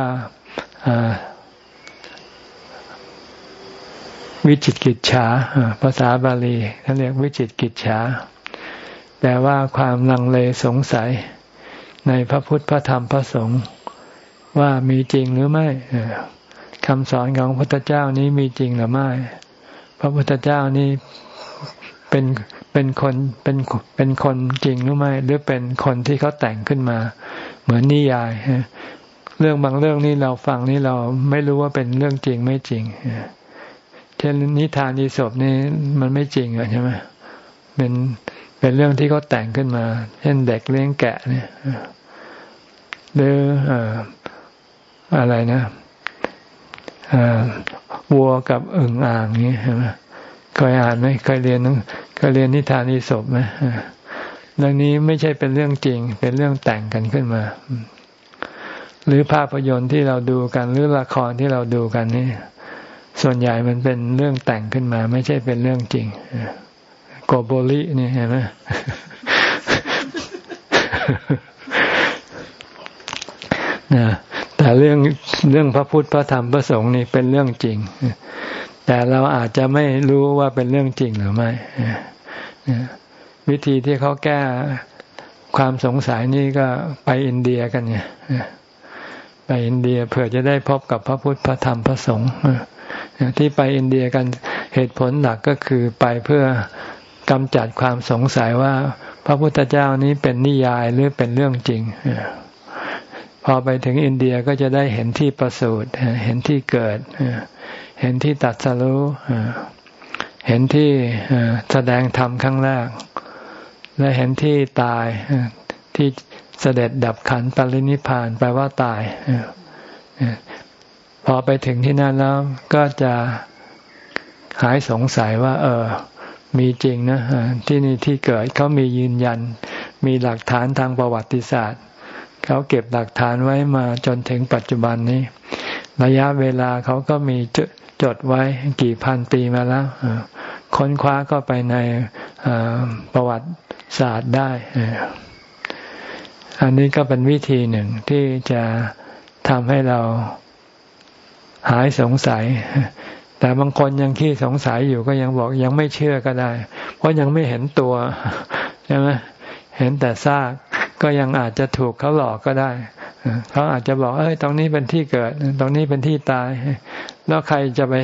วิจิตกิจฉาภาษาบาลีเขาเรียกวิจิตกิจฉา แปลว่าความลังเลสงสัยในพระพุทธพระธรรมพระสงฆ์ว่ามีจริงหรือไม่คำสอนของพระพุทธเจ้านี้มีจริงหรือไม่ พระพุทธเจ้านี้เป็นเป็นคนเป็นเป็นคนจริงหรือไม่หรือเป็นคนที่เขาแต่งขึ้นมา เหมือนนิยาย เรื่องบางเรื่องนี่เราฟังนี่เราไม่รู้ว่าเป็นเรื่องจริงไม่จริงเช่นนิทานอีศพนี่มันไม่จริงใช่ไหมเป็น เป็นเรื่องที่เขาแต่งขึ้นมา เช่นเด็กเลี้ยงแกะเนี่ยหรืออะไรนะวัวกับอึ่งอ่างนี้ใช่ไหมเคยอ่านไหมเคยเรียนเคยเรียนนิทานอีศพไหมเรื่องนี้ไม่ใช่เป็นเรื่องจริง เป็นเรื่องแต่งกันขึ้นมา หรือภาพยนตร์ที่เราดูกัน หรือละครที่เราดูกันนี่ส่วนใหญ่มันเป็นเรื่องแต่งขึ้นมา ไม่ใช่เป็นเรื่องจริงโกโบลินี่เห็นไหมนะแต่เรื่องเรื่องพระพุทธพระธรรมพระสงฆ์นี่เป็นเรื่องจริง แต่เราอาจจะไม่รู้ว่าเป็นเรื่องจริงหรือไม่วิธีที่เขาแก้ความสงสัยนี่ก็ไปอินเดียกันไงไปอินเดียเผื่อจะได้พบกับพระพุทธพระธรรมพระสงฆ์ที่ไปอินเดียกันเหตุผลหลักก็คือไปเพื่อ กำจัดความสงสัยว่า พระพุทธเจ้านี้เป็นนิยายหรือเป็นเรื่องจริง พอไปถึงอินเดียก็จะได้เห็นที่ประสูติเห็นที่เกิด เห็นที่ตัดสรู้เห็นที่แสดงธรรมครั้งแรก และเห็นที่ตายที่เสด็จดับขันปรินิพานแปลว่าตาย พอไปถึงที่นั่นแล้วก็จะหายสงสัยว่า เออ มีจริงนะที่นี่ที่เกิดเขามียืนยัน มีหลักฐานทางประวัติศาสตร์เขาเก็บหลักฐานไว้มาจนถึงปัจจุบันนี้ ระยะเวลาเขาก็มีจดไว้กี่พันปีมาแล้วค้นคว้าก็ไปในประวัติศาสตร์ได้ อันนี้ก็เป็นวิธีหนึ่งที่จะทำให้เราหายสงสัย แต่บางคนยังขี้สงสัยอยู่ก็ยังบอกยังไม่เชื่อก็ได้ เพราะยังไม่เห็นตัวใช่ไหมเห็นแต่ซากก็ยังอาจจะถูกเขาหลอกก็ได้เขาอาจจะบอกเอ้ยตรงนี้เป็นที่เกิด ตรงนี้เป็นที่ตาย แล้วใครจะไป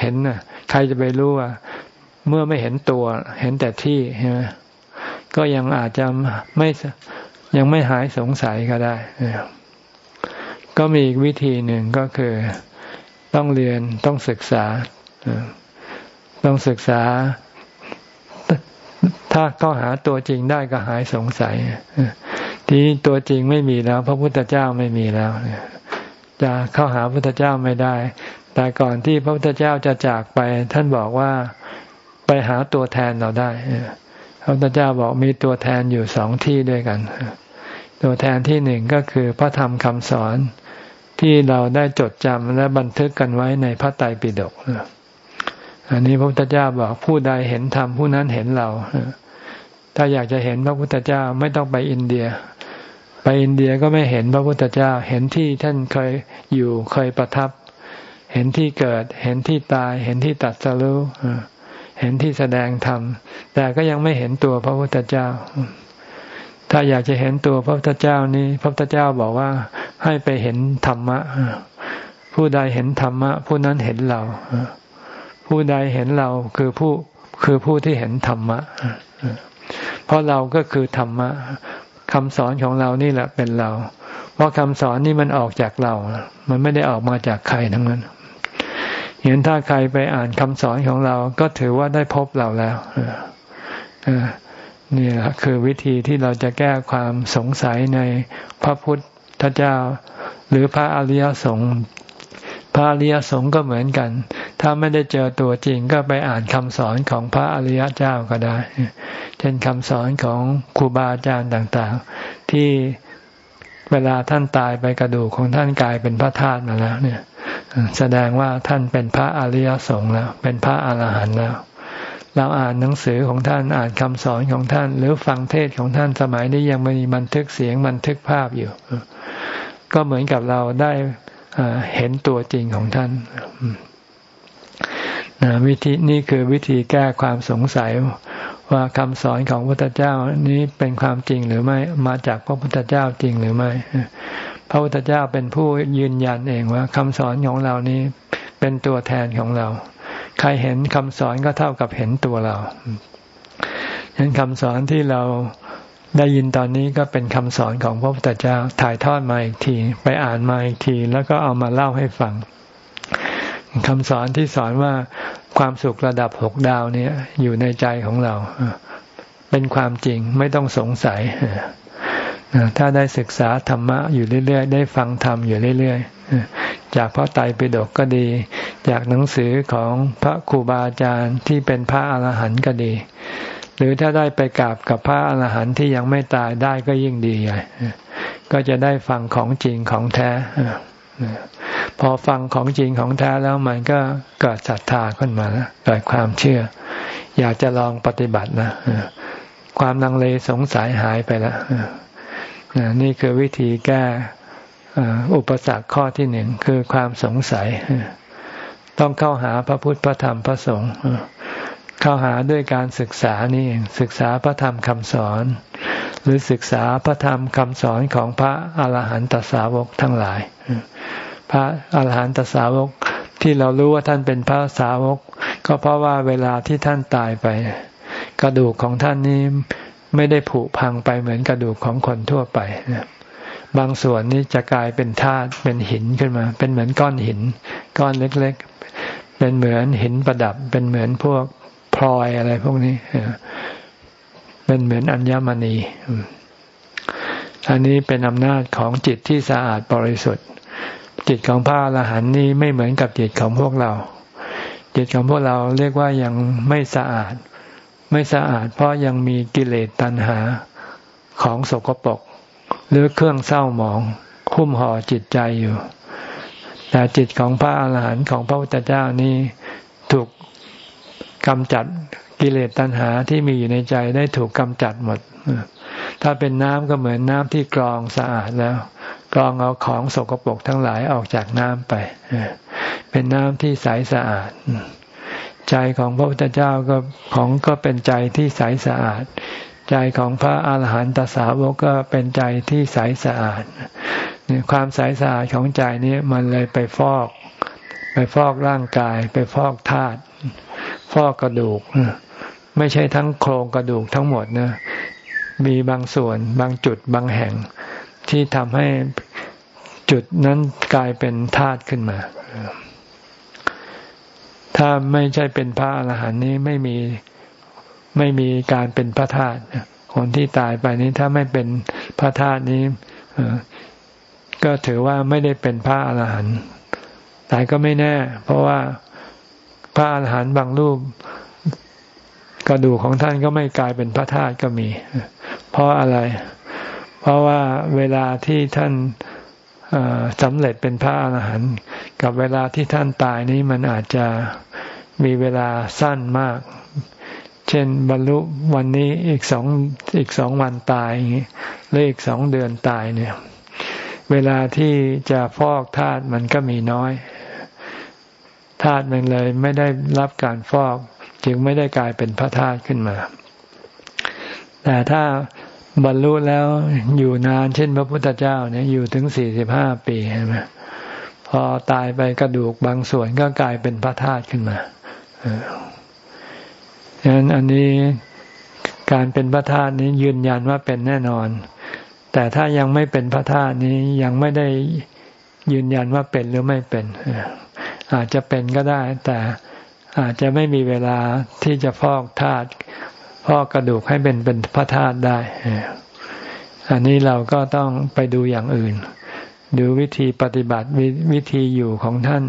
เห็นน่ะ ใครจะไปรู้ว่าเมื่อไม่เห็นตัว เห็นแต่ที่ใช่ไหมก็ยังอาจจะไม่ยังไม่หายสงสัยก็ได้ก็มีอีกวิธีหนึ่งก็คือ ต้องเรียนต้องศึกษา ต้องศึกษา ถ้าเข้าหาตัวจริงได้ก็หายสงสัย ทีตัวจริงไม่มีแล้ว พระพุทธเจ้าไม่มีแล้วจะเข้าหาพระพุทธเจ้าไม่ได้ แต่ก่อนที่พระพุทธเจ้าจะจากไป ท่านบอกว่าไปหาตัวแทนเราได้พระพุทธเจ้าบอกมีตัวแทนอยู่สองที่ด้วยกัน ตัวแทนที่หนึ่งก็คือพระธรรมคำสอน ที่เราได้จดจำและบันทึกกันไว้ในพระไตรปิฎกอันนี้พระพุทธเจ้าบอกผู้ใดเห็นธรรมผู้นั้นเห็นเราถ้าอยากจะเห็นพระพุทธเจ้าไม่ต้องไปอินเดีย ไปอินเดียก็ไม่เห็นพระพุทธเจ้า เห็นที่ท่านเคยอยู่เคยประทับ เห็นที่เกิด เห็นที่ตาย เห็นที่ตัดสรู้เห็นที่แสดงธรรมแต่ก็ยังไม่เห็นตัวพระพุทธเจ้า ถ้าอยากจะเห็นตัวพระพุทธเจ้านี้ พระพุทธเจ้าบอกว่าให้ไปเห็นธรรมะ ผู้ใดเห็นธรรมะ ผู้นั้นเห็นเรา ผู้ใดเห็นเราคือผู้คือผู้ที่เห็นธรรมะ เพราะเราก็คือธรรมะคำสอนของเรานี่แหละเป็นเรา เพราะคำสอนนี่มันออกจากเรา มันไม่ได้ออกมาจากใครทั้งนั้นเห็นถ้าใครไปอ่านคำสอนของเรา ก็ถือว่าได้พบเราแล้ว นี่แหละคือวิธีที่เราจะแก้ความสงสัยในพระพุทธเจ้า หรือพระอริยสงฆ์พระอริยสงฆ์ก็เหมือนกัน ถ้าไม่ได้เจอตัวจริงก็ไปอ่านคำสอนของพระอริยเจ้าก็ได้ เช่นคำสอนของครูบาอาจารย์ต่างๆ ที่เวลาท่านตายไปกระดูกของท่านกลายเป็นพระธาตุมาแล้วเนี่ย แสดงว่าท่านเป็นพระอริยสงฆ์แล้ว เป็นพระอรหันต์แล้ว เราอ่านหนังสือของท่านอ่านคำสอนของท่าน หรือฟังเทศของท่านสมัยนี้ยังมีบันทึกเสียงบันทึกภาพอยู่ ก็เหมือนกับเราได้เห็นตัวจริงของท่านนะวิธีนี่คือวิธีแก้ความสงสัยว่าคำสอนของพระพุทธเจ้านี้เป็นความจริงหรือไม่มาจากพระพุทธเจ้าจริงหรือไม่ พระพุทธเจ้าเป็นผู้ยืนยันเองว่าคำสอนของเรานี้เป็นตัวแทนของเรา ใครเห็นคำสอนก็เท่ากับเห็นตัวเราฉะนั้นคำสอนที่เราได้ยินตอนนี้ก็เป็นคำสอนของพระพุทธเจ้าถ่ายทอดมาอีกที ไปอ่านมาอีกที แล้วก็เอามาเล่าให้ฟังคำสอนที่สอนว่าความสุขระดับหกดาวเนี่ยอยู่ในใจของเรา เป็นความจริงไม่ต้องสงสัย ถ้าได้ศึกษาธรรมะอยู่เรื่อย ๆ ได้ฟังธรรมอยู่เรื่อย ๆ จากพระไตรปิฎกก็ดี จากหนังสือของพระครูบาอาจารย์ที่เป็นพระอรหันต์ก็ดี หรือถ้าได้ไปกราบกับพระอรหันต์ที่ยังไม่ตายได้ก็ยิ่งดีใหญ่ก็จะได้ฟังของจริงของแท้พอฟังของจริงของแท้แล้วมันก็เกิดศรัทธาขึ้นมาแล้วเกิดความเชื่อ อยากจะลองปฏิบัตินะความลังเลสงสัยหายไปแล้ว นี่คือวิธีแก้อุปสรรคข้อที่หนึ่งคือความสงสัย ต้องเข้าหาพระพุทธพระธรรมพระสงฆ์เข้าหาด้วยการศึกษานี่ศึกษาพระธรรมคำสอน หรือศึกษาพระธรรมคำสอนของพระอาหารหันตสาวกทั้งหลาย พระอาหารหันตสาวกที่เรารู้ว่าท่านเป็นพระสาวก ก็เพราะว่าเวลาที่ท่านตายไป กระดูกของท่านนี้ ไม่ได้ผุพังไปเหมือนกระดูกของคนทั่วไปบางส่วนนี้จะกลายเป็นธาตุเป็นหินขึ้นมา เป็นเหมือนก้อนหิน ก้อนเล็กๆ เป็นเหมือนหินประดับ เป็นเหมือนพวกพลอยอะไรพวกนี้เป็นเหมือนอัญมณี อันนี้เป็นอำนาจของจิตที่สะอาดบริสุทธิ์ จิตของพระอรหันต์นี้ไม่เหมือนกับจิตของพวกเรา จิตของพวกเราเรียกว่ายังไม่สะอาด ไม่สะอาด เพราะยังมีกิเลสตัณหาของสกปรกหรือเครื่องเศร้าหมอง คุ้มห่อจิตใจอยู่ แต่จิตของพระอาหารหันต์ของพระพุทธเจ้านี้ถูกกำจัดกิเลสตัณหาที่มีอยู่ในใจได้ถูกกำจัดหมด ถ้าเป็นน้ำก็เหมือนน้ำที่กรองสะอาดแล้ว กรองเอาของสกปรกทั้งหลายออกจากน้ำไป เป็นน้ำที่ใสสะอาด ใจของพระพุทธเจ้าก็ของก็เป็นใจที่ใสสะอาด ใจของพระอาหารหันตสาวกก็เป็นใจที่ใสสะอาดความใสสะอาดของใจนี้มันเลยไปฟอก ไปฟอกร่างกาย ไปฟอกธาตุฟอกกระดูก ไม่ใช่ทั้งโครงกระดูกทั้งหมดนะมีบางส่วนบางจุดบางแห่ง ที่ทำให้จุดนั้นกลายเป็นธาตุขึ้นมา ถ้าไม่ใช่เป็นพระอรหันต์นี้ไม่มีไม่มีการเป็นพระธาตุคนที่ตายไปนี้ถ้าไม่เป็นพระธาตุนี้ก็ถือว่าไม่ได้เป็นพระอรหันต์แต่ก็ไม่แน่ เพราะว่าพระอรหันต์บางรูปกระดูกของท่านก็ไม่กลายเป็นพระธาตุก็มี เพราะอะไร เพราะว่าเวลาที่ท่าน สำเร็จเป็นพระอาหารหันต์กับเวลาที่ท่านตายนี้มันอาจจะมีเวลาสั้นมาก เช่นบรรลุวันนี้อีกสองอีกสองวันตายอย่างนี้หรืออีกสองเดือนตายเนี่ย เวลาที่จะฟอกธาตุมันก็มีน้อยธาตุมันเลยไม่ได้รับการฟอก จึงไม่ได้กลายเป็นพระธาตุขึ้นมา แต่ถ้า บรรลุแล้วอยู่นานเช่นพระพุทธเจ้าเนี่ยอยู่ถึงสี่สิบห้าปีใช่ไหมพอตายไปกระดูกบางส่วนก็กลายเป็นพระธาตุขึ้นมาฉะนั้นอันนี้การเป็นพระธาตุนี้ยืนยันว่าเป็นแน่นอน แต่ถ้ายังไม่เป็นพระธาตุนี้ยังไม่ได้ยืนยันว่าเป็นหรือไม่เป็น อาจจะเป็นก็ได้ แต่อาจจะไม่มีเวลาที่จะฟอกธาตุ ฟอกกระดูกให้เป็นเป็นพระธาตุได้อันนี้เราก็ต้องไปดูอย่างอื่น ดูวิธีปฏิบัติวิธีอยู่ของท่าน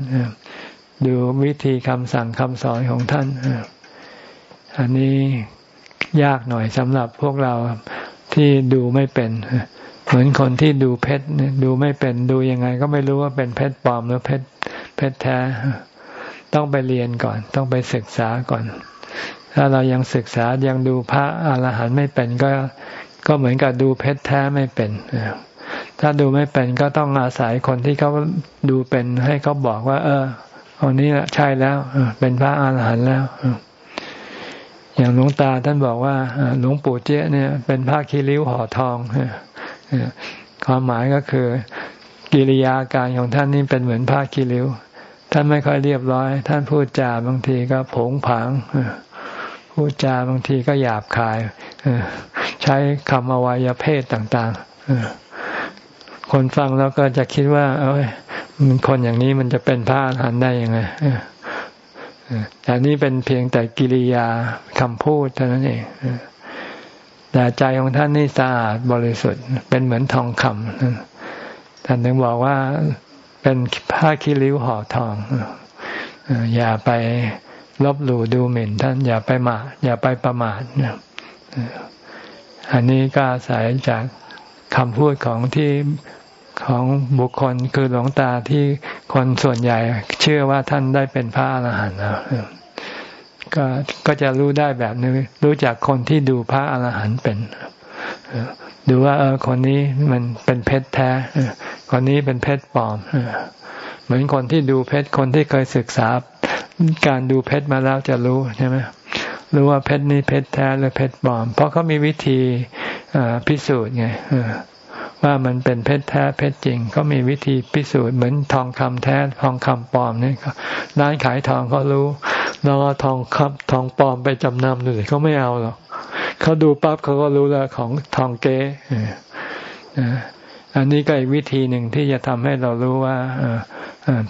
ดูวิธีคำสั่งคำสอนของท่านอันนี้ยากหน่อยสำหรับพวกเราที่ดูไม่เป็น เหมือนคนที่ดูเพชรดูไม่เป็นดูยังไง ก็ไม่รู้ว่าเป็นเพชรปลอมหรือเพชรเพชรแท้ ต้องไปเรียนก่อน ต้องไปศึกษาก่อน ถ้าเรายังศึกษายังดูพระอรหันต์ไม่เป็นก็ก็เหมือนกับดูเพชรแท้ไม่เป็น ถ้าดูไม่เป็นก็ต้องอาศัยคนที่เขาดูเป็นให้เขาบอกว่า เอออันนี้แหละใช่แล้วเป็นพระอรหันต์แล้วอย่างหลวงตาท่านบอกว่าหลวงปู่เจ๊เนี่ยเป็นผ้าคีริ้วห่อทองความหมายก็คือ กิริยาการของท่านนี่เป็นเหมือนผ้าคีริ้ว ท่านไม่ค่อยเรียบร้อย ท่านพูดจาบางทีก็ผงผาง พูดจาบางทีก็หยาบคายใช้คำอวัยเพศต่างๆคนฟังแล้วก็จะคิดว่า เอ้ยคนอย่างนี้มันจะเป็นพระอรหันต์ได้ยังไงแต่นี้เป็นเพียงแต่กิริยาคำพูดเท่านั้นเองแต่ใจของท่านนี่สะอาดบริสุทธิ์ เป็นเหมือนทองคำท่านถึงบอกว่าเป็นผ้าคิริ้วห่อทองอย่าไป ลบหลู่ดูหมิ่นท่านอย่าไปมาอย่าไปประมาทอันนี้ก็อาศัยจากคำพูดของที่ของบุคคลคือหลวงตาที่คนส่วนใหญ่เชื่อว่าท่านได้เป็นพระอรหันต์แล้วก็ก็จะรู้ได้แบบนี้รู้จากคนที่ดูพระอรหันต์เป็นดูว่า เออคนนี้มันเป็นเพชรแท้ คนนี้เป็นเพชรปลอมเหมือนคนที่ดูเพชรคนที่เคยศึกษา การดูเพชรมาแล้วจะรู้ใช่ไหมรู้ว่าเพชรนี้เพชรแท้หรือเพชรปลอม เพราะเขามีวิธีพิสูจน์ไงว่ามันเป็นเพชรแท้เพชรจริงก็มีวิธีพิสูจน์เหมือนทองคำแท้ทองคำปลอมนี่ร้านขายทองเขารู้เราเอทองคำทองปลอมไปจำนำหนึ่งเขาไม่เอาหรอกเขาดูปั๊บเขาก็รู้แล้วของทองเก๊อันนี้ก็อีกวิธีหนึ่งที่จะทำให้เรารู้ว่า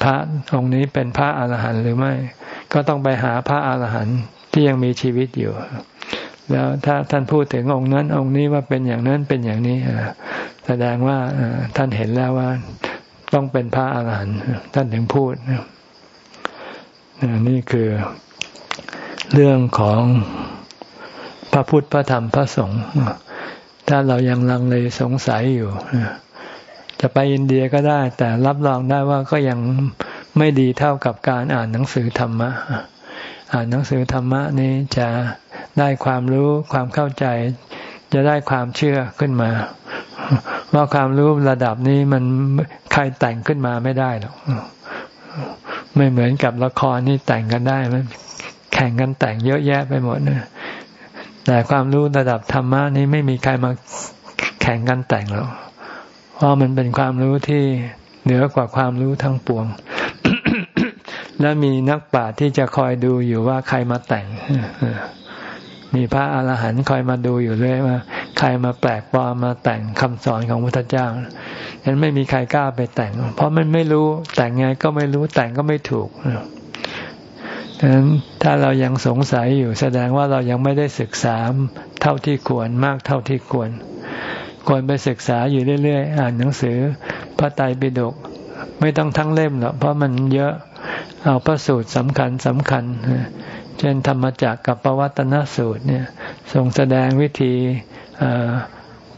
พระองค์นี้เป็นพระอรหันต์หรือไม่ ก็ต้องไปหาพระอรหันต์ที่ยังมีชีวิตอยู่ แล้วถ้าท่านพูดถึงองค์นั้น องค์นี้ว่าเป็นอย่างนั้นเป็นอย่างนี้แสดงว่าท่านเห็นแล้วว่าต้องเป็นพระอาหารหันต์ท่านถึงพูดนี่คือเรื่องของพระพุทธพระธรรมพระสงฆ์ถ้าเรายังลังเลสงสัยอยู่ จะไปอินเดียก็ได้ แต่รับรองได้ว่าก็ยังไม่ดีเท่ากับการอ่านหนังสือธรรมะ อ่านหนังสือธรรมะนี้จะได้ความรู้ความเข้าใจ จะได้ความเชื่อขึ้นมา ว่าความรู้ระดับนี้มันใครแต่งขึ้นมาไม่ได้หรอกไม่เหมือนกับละครนี่แต่งกันได้มันแข่งกันแต่งเยอะแยะไปหมดนะแต่ความรู้ระดับธรรมะนี้ไม่มีใครมาแข่งกันแต่งหรอก เพราะมันเป็นความรู้ที่เหนือกว่าความรู้ทั้งปวง และมีนักปราชญ์ที่จะคอยดูอยู่ว่าใครมาแต่งมีพระอาหารหันต์คอยมาดูอยู่เรื่อยว่า ใครมาแปลกปลอมมาแต่งคำสอนของพระพุทธเจ้าฉะนั้นไม่มีใครกล้าไปแต่ง เพราะมันไม่รู้แต่งไงก็ไม่รู้แต่งก็ไม่ถูกดังนั้นถ้าเรายังสงสัยอยู่แสดงว่าเรายังไม่ได้ศึกษาเท่าที่ควรมากเท่าที่ควร ควรไปศึกษาอยู่เรื่อยๆ อ่านหนังสือพระไตรปิฎกไม่ต้องทั้งเล่มหรอกเพราะมันเยอะเอาพระสูตรสำคัญสำคัญ เช่นธรรมจักรกับปวัตนสูตรเนี่ยทรงแสดงวิธี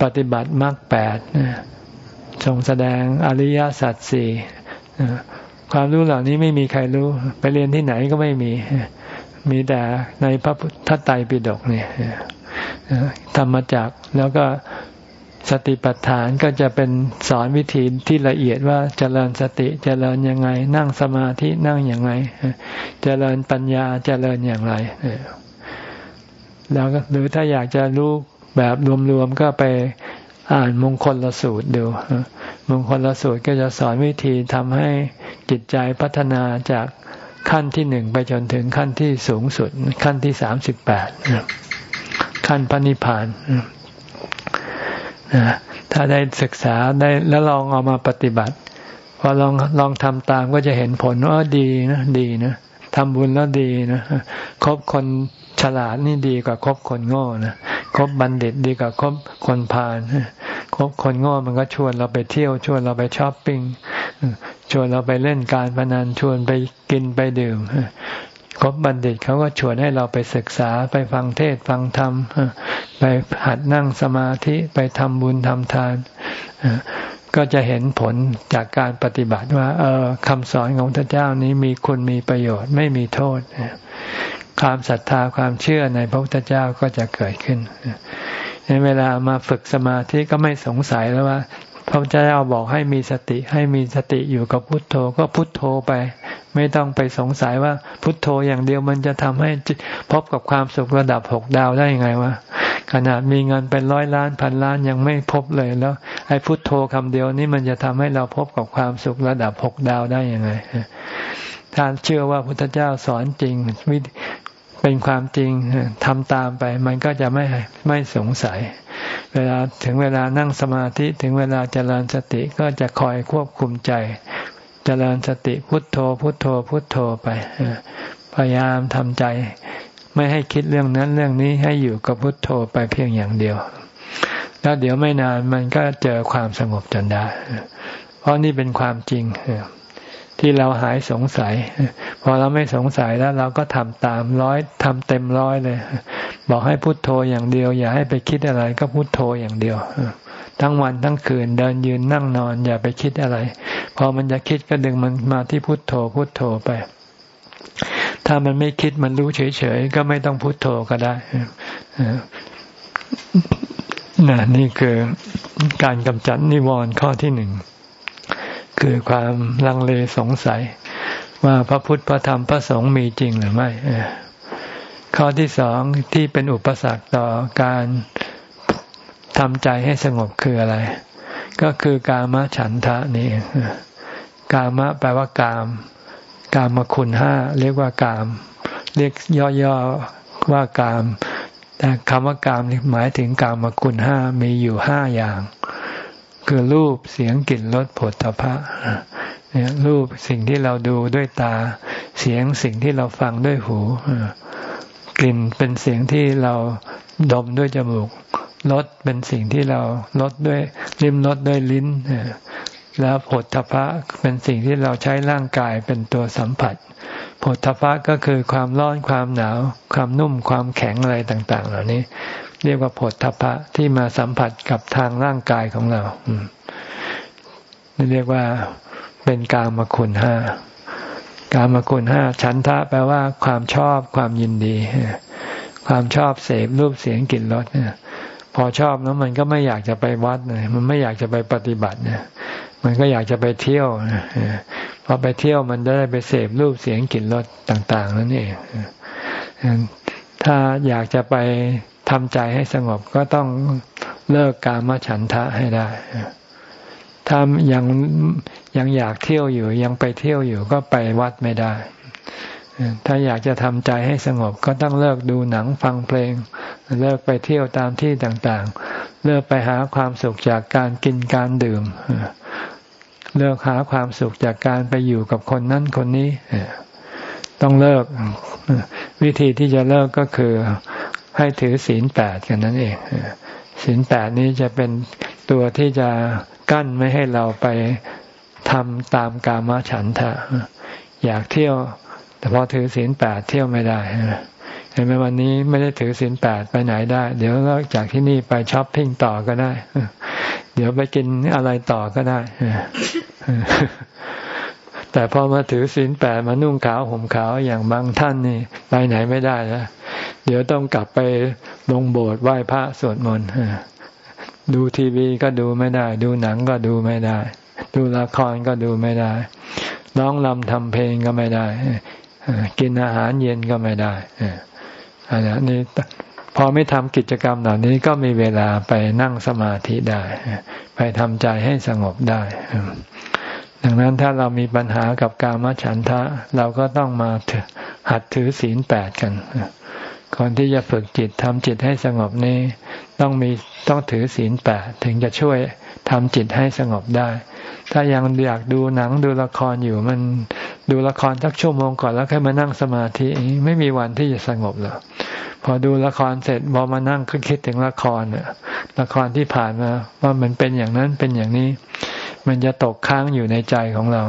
ปฏิบัติมรรคแปดทรงแสดงอริยสัจสี่ความรู้เหล่านี้ไม่มีใครรู้ ไปเรียนที่ไหนก็ไม่มี มีแต่ในพระพุทธไตรปิฎกเนี่ยธรรมจักแล้วก็ สติปัฏฐานก็จะเป็นสอนวิธีที่ละเอียดว่าเจริญสติเจริญยังไง นั่งสมาธินั่งอย่างไรเจริญปัญญาเจริญอย่างไรแล้วหรือถ้าอยากจะรู้แบบรวมๆก็ไปอ่านมงคลละสูตรดูมงคลละสูตรก็จะสอนวิธีทำให้จิตใจพัฒนาจากขั้นที่หนึ่งไปจนถึงขั้นที่สูงสุด ขั้นที่สามสิบแปดขั้นพระนิพพาน ถ้าได้ศึกษาได้แล้วลองเอามาปฏิบัติพอลองลองทำตามก็จะเห็นผลว่าดีนะดีนะทำบุญแล้วดีนะคบคนฉลาดนี่ดีกว่าคบคนโง่นะคบบัณฑิตดีกว่าคบคนพาลคบคนโง่มันก็ชวนเราไปเที่ยวชวนเราไปช้อปปิ้งชวนเราไปเล่นการพนันชวนไปกินไปดื่ม คบบัณฑิตเขาก็ชวนให้เราไปศึกษาไปฟังเทศฟังธรรม ไปหัดนั่งสมาธิไปทำบุญทำทาน ก็จะเห็นผลจากการปฏิบัติว่า เออคำสอนของพระเจ้านี้มีคุณมีประโยชน์ไม่มีโทษความศรัทธาความเชื่อในพระพุทธเจ้าก็จะเกิดขึ้นในเวลามาฝึกสมาธิก็ไม่สงสัยแล้วว่าพระพุทธเจ้าบอกให้มีสติให้มีสติอยู่กับพุทโธก็พุทโธไป ไม่ต้องไปสงสัยว่าพุทโธอย่างเดียวมันจะทำให้พบกับความสุขระดับหกดาวได้ยังไงวะขนาดมีเงินเป็นร้อยล้านพันล้านยังไม่พบเลยแล้ว ไอ้พุทโธคำเดียวนี้มันจะทำให้เราพบกับความสุขระดับหกดาวได้ยังไงถ้าเชื่อว่าพุทธเจ้าสอนจริงเป็นความจริงทำตามไป มันก็จะไม่ไม่สงสัย เวลาถึงเวลานั่งสมาธิถึงเวลาเจริญสติก็จะคอยควบคุมใจ เจริญสติพุทโธ พุทโธ พุทโธไปพยายามทำใจ ไม่ให้คิดเรื่องนั้นเรื่องนี้ให้อยู่กับพุทโธไปเพียงอย่างเดียว แล้วเดี๋ยวไม่นานมันก็เจอความสงบจนได้ เพราะนี่เป็นความจริงที่เราหายสงสัย พอเราไม่สงสัยแล้วเราก็ทำตามร้อยทำเต็มร้อยเลย บอกให้พุโทโธอย่างเดียว อย่าให้ไปคิดอะไรก็พุโทโธอย่างเดียว ทั้งวันทั้งคืนเดินยืนนั่งนอน อย่าไปคิดอะไร พอมันจะคิดก็ดึงมันมาที่พุโทโธพุโทโธไป ถ้ามันไม่คิดมันรู้เฉยๆก็ไม่ต้องพุโทโธก็ได้นะนี่คือการกำจัดนิวรณ์ข้อที่หนึ่งคือความลังเลสงสัย ว่าพระพุทธพระธรรมพระสงฆ์มีจริงหรือไม่ข้อที่สองที่เป็นอุปสรรคต่อการ ทำใจให้สงบคืออะไร ก็คือกามฉันทะนี่กามะแปลว่ากาม กามคุณห้าเรียกว่ากาม เรียกย่อๆว่ากาม แต่คำว่ากามหมายถึงกามคุณห้ามีอยู่ห้าอย่าง คือรูปเสียงกลิ่นรสผลตภะเนี่ยรูปสิ่งที่เราดูด้วยตา เสียงสิ่งที่เราฟังด้วยหูกลิ่นเป็นเสียงที่เราดมด้วยจมูก รสเป็นสิ่งที่เราลดด้วยลิ้มรสด้วยลิ้นแล้วผลทพะเป็นสิ่งที่เราใช้ร่างกายเป็นตัวสัมผัสผลทพะก็คือความร้อนความหนาว ความนุ่มความแข็งอะไรต่าง ๆ เหล่านี้ เรียกว่าผลทพะที่มาสัมผัสกับทางร่างกายของเรานี่เรียกว่าเป็นกามคุณห้ากามคุณห้าฉันทะแปลว่าความชอบความยินดี ความชอบเสพรูปเสียงกลิ่นรสเนี่ย พอชอบแล้วมันก็ไม่อยากจะไปวัดเลยมันไม่อยากจะไปปฏิบัติเนี่ยมันก็อยากจะไปเที่ยวพอไปเที่ยวมันได้ไปเสพรูปเสียงกลิ่นรสต่าง ๆ นั่นเองถ้าอยากจะไปทำใจให้สงบก็ต้องเลิกกามฉันทะให้ได้ถ้ายังยังอยากเที่ยวอยู่ ยังไปเที่ยวอยู่ก็ไปวัดไม่ได้ ถ้าอยากจะทำใจให้สงบก็ต้องเลิกดูหนังฟังเพลง เลิกไปเที่ยวตามที่ต่างๆ เลิกไปหาความสุขจากการกินการดื่ม เลิกหาความสุขจากการไปอยู่กับคนนั้นคนนี้ ต้องเลิก วิธีที่จะเลิกก็คือให้ถือศีลแปดกันนั่นเองศีลแปดนี้จะเป็นตัวที่จะกั้นไม่ให้เราไปทำตามกามฉันทะ อยากเที่ยว แต่พอถือศีลแปดเที่ยวไม่ได้ เห็นไหมวันนี้ไม่ได้ถือศีลแปดไปไหนได้ เดี๋ยวก็จากที่นี่ไปช้อปปิ้งต่อก็ได้ เดี๋ยวไปกินอะไรต่อก็ได้ แต่พอมาถือศีลแปดมานุ่งขาวห่มขาวอย่างบางท่านนี่ไปไหนไม่ได้แล้วเดี๋ยวต้องกลับไปลงโบสถ์ไหว้พระสวดมนต์ดูทีวีก็ดูไม่ได้ ดูหนังก็ดูไม่ได้ ดูละครก็ดูไม่ได้ร้องลำทำเพลงก็ไม่ได้ กินอาหารเย็นก็ไม่ได้ อันนี้พอไม่ทำกิจกรรมเหล่านี้ก็มีเวลาไปนั่งสมาธิได้ ไปทำใจให้สงบได้ ดังนั้นถ้าเรามีปัญหากับกามฉันทะ เราก็ต้องมาหัดถือศีลแปดกันก่อนที่จะฝึกจิตทำจิตให้สงบนี้ ต้องมีต้องถือศีลแปดถึงจะช่วยทำจิตให้สงบได้ ถ้ายังอยากดูหนังดูละครอยู่มัน ดูละครสักชั่วโมงก่อนแล้วค่อยมานั่งสมาธิไม่มีวันที่จะสงบหรอกพอดูละครเสร็จพอมานั่งคิดถึงละครเนี่ยละครที่ผ่านมาว่ามันเป็นอย่างนั้นเป็นอย่างนี้ มันจะตกค้างอยู่ในใจของเรา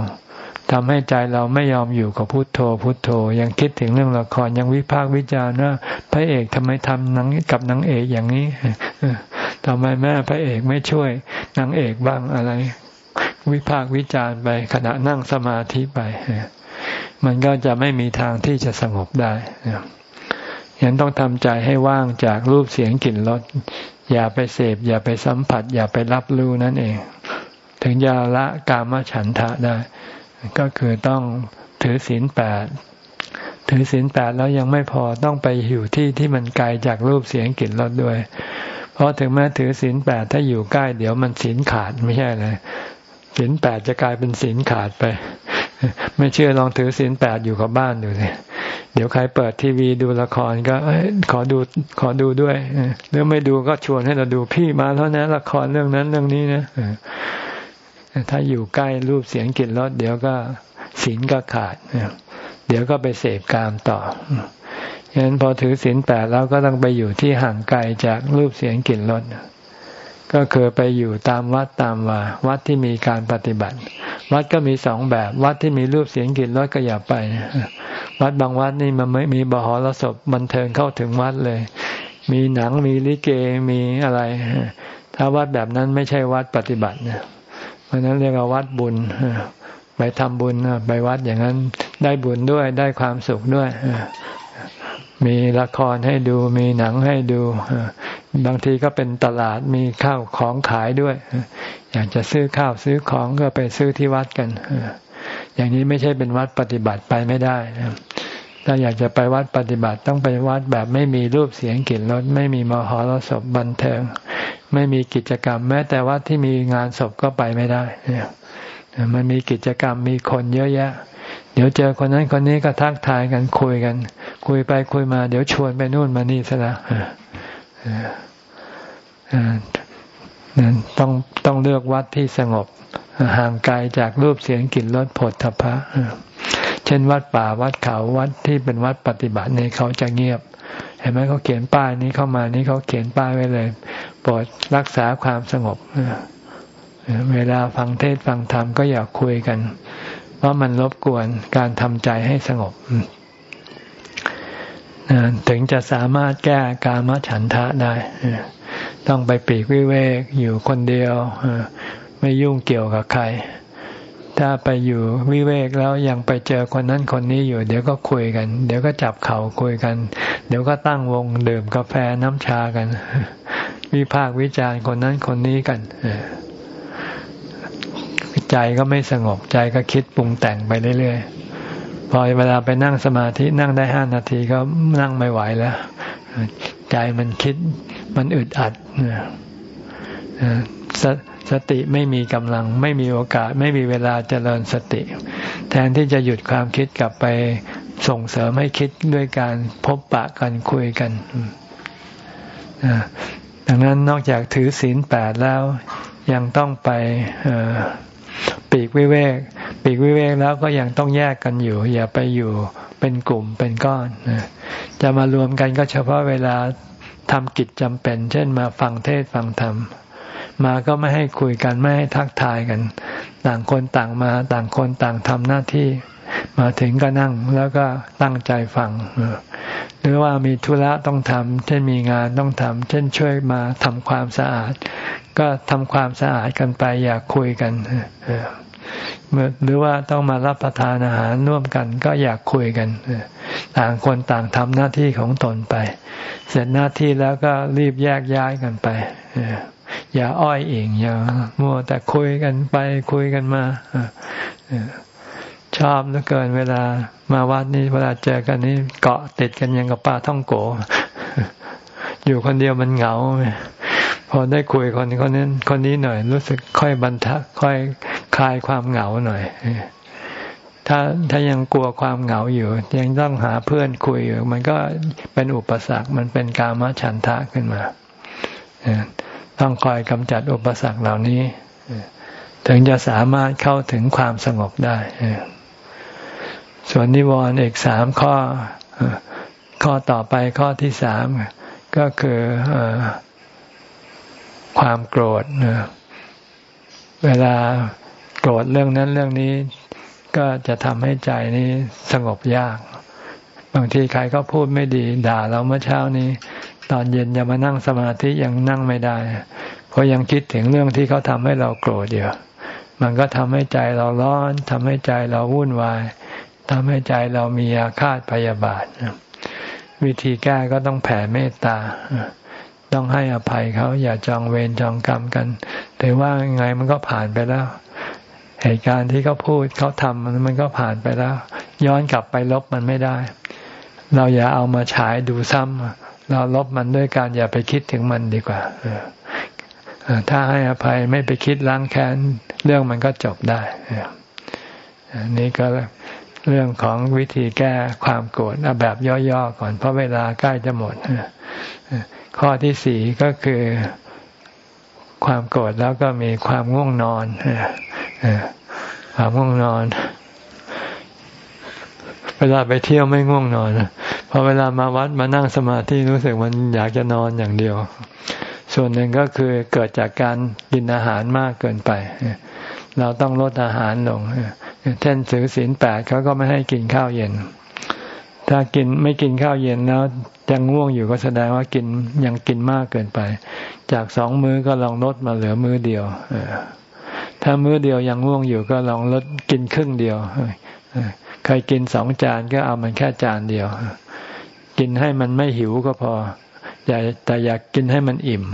ทำให้ใจเราไม่ยอมอยู่กับพุโทโธพุโทโธ ยังคิดถึงเรื่องละครยังวิพากษ์วิจารณ์ว่าพระเอกทำไมทำนังกับนางเอกอย่างนี้ทำไมแม่พระเอกไม่ช่วยนางเอกบ้างอะไร วิพากวิจารณ์ไปขณะนั่งสมาธิไป มันก็จะไม่มีทางที่จะสงบได้ยังต้องทำใจให้ว่างจากรูปเสียงกลิ่นรสอย่าไปเสพ อย่าไปสัมผัส อย่าไปรับรู้นั่นเอง ถึงจะละกามฉันทะได้ ก็คือต้องถือศีลแปดถือศีลแปดแล้วยังไม่พอต้องไปอยู่ที่ที่มันไกลจากรูปเสียงกลิ่นรสด้วย เพราะถึงแม้ถือศีลแปดถ้าอยู่ใกล้เดี๋ยวมันศีลขาดไม่ใช่เลย ศีลแปดจะกลายเป็นศีลขาดไป ไม่เชื่อลองถือศีลแปดอยู่กับบ้านดูเลยเดี๋ยวใครเปิดทีวีดูละครก็ขอดูขอดูด้วยหรือไม่ดูก็ชวนให้เราดูพี่มาแล้วนะละครเรื่องนั้นเรื่องนี้นะถ้าอยู่ใกล้รูปเสียงกลิ่นรสเดี๋ยวก็ศีลก็ขาดเดี๋ยวก็ไปเสพกามต่อฉะนั้นพอถือศีลแปดแล้วก็ต้องไปอยู่ที่ห่างไกลจากรูปเสียงกลิ่นรส ก็คือไปอยู่ตามวัดตามว่าวัดที่มีการปฏิบัติ วัดก็มีสองแบบ วัดที่มีรูปเสียงกลิ่นรสก็อย่าไป วัดบางวัดนี่มันไม่มีบหรสพบันเทิงเข้าถึงวัดเลย มีหนังมีลิเกมีอะไร ถ้าวัดแบบนั้นไม่ใช่วัดปฏิบัติเนี่ยเพราะนั้นเรียกว่าวัดบุญไปทำบุญไปวัดอย่างนั้นได้บุญด้วยได้ความสุขด้วยมีละครให้ดูมีหนังให้ดู บางทีก็เป็นตลาดมีข้าวของขายด้วย อยากจะซื้อข้าวซื้อของก็ไปซื้อที่วัดกัน อย่างนี้ไม่ใช่เป็นวัดปฏิบัติไปไม่ได้ถ้าอยากจะไปวัดปฏิบัติต้องไปวัดแบบไม่มีรูปเสียงกลิ่นรสไม่มีมหรสพบันเทิง ไม่มีกิจกรรม แม้แต่วัดที่มีงานศพก็ไปไม่ได้มันมีกิจกรรมมีคนเยอะแยะ เดี๋ยวเจอคนนั้นคนนี้ก็ทักทายกันคุยกัน คุยไปคุยมา เดี๋ยวชวนไปนู่นมานี่ซะละต้องต้องเลือกวัดที่สงบ ห่างไกลจากรูปเสียงกลิ่นรสผลทพะเช่นวัดป่าวัดเขาวัดที่เป็นวัดปฏิบัตินี่เขาจะเงียบ เห็นไหมเขาเขียนป้ายนี้เข้ามานี้เขาเขียนป้ายไว้เลยโปรดรักษาความสงบเวลาฟังเทศฟังธรรมก็อย่าคุยกัน เพราะมันรบกวนการทำใจให้สงบ ถึงจะสามารถแก้กามฉันทะได้ต้องไปปีกวิเวกอยู่คนเดียวไม่ยุ่งเกี่ยวกับใคร ถ้าไปอยู่วิเวกแล้วยังไปเจอคนนั้นคนนี้อยู่ เดี๋ยวก็คุยกัน เดี๋ยวก็จับเข่าคุยกัน เดี๋ยวก็ตั้งวงดื่มกาแฟน้ำชากัน วิพากวิจารณ์คนนั้นคนนี้กันใจก็ไม่สงบใจก็คิดปรุงแต่งไปเรื่อยๆ พอเวลาไปนั่งสมาธินั่งได้ห้านาทีก็นั่งไม่ไหวแล้ว ใจมันคิดมันอึดอัดสติไม่มีกำลัง ไม่มีโอกาส ไม่มีเวลาเจริญสติ แทนที่จะหยุดความคิดกลับไปส่งเสริมให้คิดด้วยการพบปะกันคุยกันดังนั้นนอกจากถือศีลแปดแล้วยังต้องไป ปีกวิเวก ปีกวิเวกแล้วก็ยังต้องแยกกันอยู่ อย่าไปอยู่เป็นกลุ่มเป็นก้อนจะมารวมกันก็เฉพาะเวลาทำกิจจำเป็น เช่นมาฟังเทศฟังธรรมมาก็ไม่ให้คุยกันไม่ให้ทักทายกัน ต่างคนต่างมา ต่างคนต่างทำหน้าที่ มาถึงก็นั่งแล้วก็ตั้งใจฟังหรือว่ามีธุระต้องทำเช่นมีงานต้องทำเช่นช่วยมาทำความสะอาด ก็ทำความสะอาดกันไปอยากคุยกันหรือว่าต้องมารับประทานอาหารร่วมกันก็อยากคุยกันต่างคนต่างทำหน้าที่ของตนไป เสร็จหน้าที่แล้วก็รีบแยกย้ายกันไปอย่าอ้อยเองอย่ามัวแต่คุยกันไปคุยกันมา ชอบเหลือเกินเวลามาวัดนี้เวลาเจอกันนี้เกาะติดกันยังกับปลาท่องโก อยู่คนเดียวมันเหงา พอได้คุยคนคนนี้คนนี้หน่อย รู้สึกค่อยบรรทัดค่อยคลายความเหงาหน่อยถ้าถ้ายังกลัวความเหงาอยู่ ยังต้องหาเพื่อนคุยอยู่มันก็เป็นอุปสรรคมันเป็นกามฉันทะขึ้นมาต้องคอยกำจัดอุปสรรคเหล่านี้ ถึงจะสามารถเข้าถึงความสงบได้ ส่วนนิวรณ์อีกสามข้อ ข้อต่อไปข้อที่สามก็คือความโกรธเวลาโกรธเรื่องนั้นเรื่องนี้ก็จะทำให้ใจนี้สงบยาก บางทีใครก็พูดไม่ดี ด่าเราเมื่อเช้านี้ ตอนเย็นจะมานั่งสมาธิยังนั่งไม่ได้ เพราะยังคิดถึงเรื่องที่เขาทำให้เราโกรธอยู่มันก็ทำให้ใจเราร้อนทำให้ใจเราวุ่นวาย ทำให้ใจเรามีอาฆาตพยาบาทวิธีแก้ก็ต้องแผ่เมตตาต้องให้อภัยเขาอย่าจองเวรจองกรรมกันแต่ว่าไงมันก็ผ่านไปแล้ว เหตุการณ์ที่เขาพูดเขาทำมันก็ผ่านไปแล้ว ย้อนกลับไปลบมันไม่ได้ เราอย่าเอามาฉายดูซ้ำเราลบมันด้วยการอย่าไปคิดถึงมันดีกว่าถ้าให้อภัยไม่ไปคิดล้างแค้นเรื่องมันก็จบได้นี่ก็ เรื่องของวิธีแก้ความโกรธเอาแบบย่อๆก่อน เพราะเวลาใกล้จะหมดข้อที่สี่ก็คือความโกรธแล้วก็มีความง่วงนอนความง่วงนอน เวลาไปเที่ยวไม่ง่วงนอนพอเวลามาวัดมานั่งสมาธิรู้สึกมันอยากจะนอนอย่างเดียว ส่วนหนึ่งก็คือเกิดจากการกินอาหารมากเกินไป เราต้องลดอาหารลงเช่นถือศีลแปดเขาก็ไม่ให้กินข้าวเย็น ถ้ากินไม่กินข้าวเย็นแล้วยังง่วงอยู่ก็แสดงว่ากินยังกินมากเกินไป จากสองมื้อก็ลองลดมาเหลือมื้อเดียวถ้ามื้อเดียวยังง่วงอยู่ก็ลองลดกินครึ่งเดียวเคยกินสองจานก็เอามันแค่จานเดียว กินให้มันไม่หิวก็พออย่าแต่อยากกินให้มันอิ่ม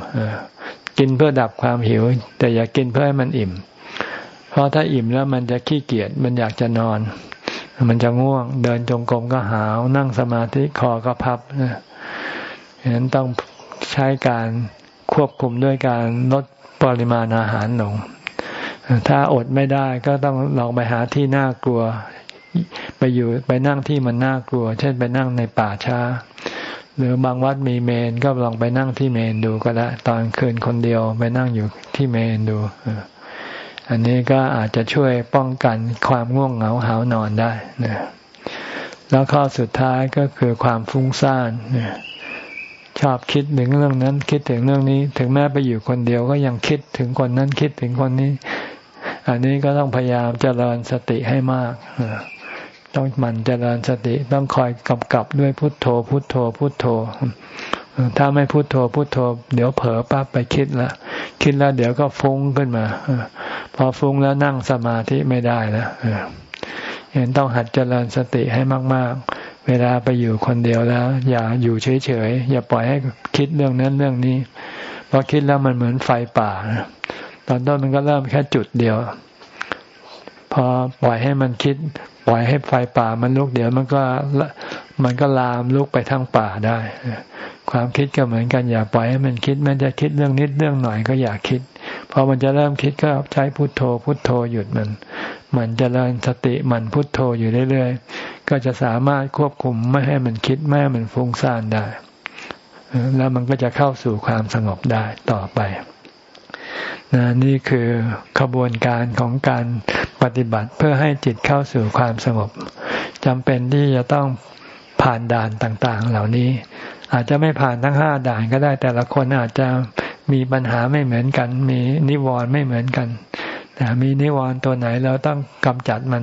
กินเพื่อดับความหิว แต่อยากกินเพื่อให้มันอิ่ม เพราะถ้าอิ่มแล้วมันจะขี้เกียจมันอยากจะนอน มันจะง่วง เดินจงกรมก็หาว นั่งสมาธิคอก็พับฉะนั้นต้องใช้การควบคุมด้วยการลดปริมาณอาหารลง ถ้าอดไม่ได้ก็ต้องลองไปหาที่น่ากลัว ไปอยู่ไปนั่งที่มันน่ากลัว เช่นไปนั่งในป่าช้า หรือบางวัดมีเมนก็ลองไปนั่งที่เมนดูก็ได้ตอนคืนคนเดียวไปนั่งอยู่ที่เมนดู อันนี้ก็อาจจะช่วยป้องกันความง่วงเหงาหานอนได้นะแล้วข้อสุดท้ายก็คือความฟุ้งซ่านชอบคิดถึงเรื่องนั้น คิดถึงเรื่องนี้ ถึงแม้ไปอยู่คนเดียวก็ยังคิดถึงคนนั้นคิดถึงคนนี้ อันนี้ก็ต้องพยายามเจริญสติให้มากต้องหมั่นเจริญสติต้องคอยกำกับด้วยพุทโธ พุทโธ พุทโธ ถ้าไม่พุทโธพุทโธ เดี๋ยวเผลอปั๊บไปคิดละคิดแล้วเดี๋ยวก็ฟุ้งขึ้นมาพอฟุ้งแล้วนั่งสมาธิไม่ได้แล้วเห็นต้องหัดเจริญสติให้มาก ๆ เวลาไปอยู่คนเดียวแล้ว อย่าอยู่เฉยๆอย่าปล่อยให้คิดเรื่องนั้นเรื่องนี้พอคิดแล้วมันเหมือนไฟป่าตอนต้นมันก็เริ่มแค่จุดเดียว พอปล่อยให้มันคิด ปล่อยให้ไฟป่ามันลุกเดี๋ยวมันก็มันก็ลามลุกไปทั้งป่าได้ ความคิดก็เหมือนกันอย่าปล่อยให้มันคิด มันจะคิดเรื่องนิดเรื่องหน่อยก็อย่าคิดพอมันจะเริ่มคิดก็ใช้พุทโธ พุทโธหยุดมัน มันจะเริญสติมันพุทโธอยู่เรื่อยๆ ก็จะสามารถควบคุมไม่ให้มันคิดไม่ให้มันฟุ้งซ่านได้ แล้วมันก็จะเข้าสู่ความสงบได้ต่อไป นะนี่คือขบวนการของการปฏิบัติเพื่อให้จิตเข้าสู่ความสงบจำเป็นที่จะต้องผ่านด่านต่าง ๆ เหล่านี้ อาจจะไม่ผ่านทั้งห้าด่านก็ได้ แต่ละคนอาจจะมีปัญหาไม่เหมือนกัน มีนิวรณ์ไม่เหมือนกันแต่มีนิวรณ์ตัวไหนเราต้องกำจัดมัน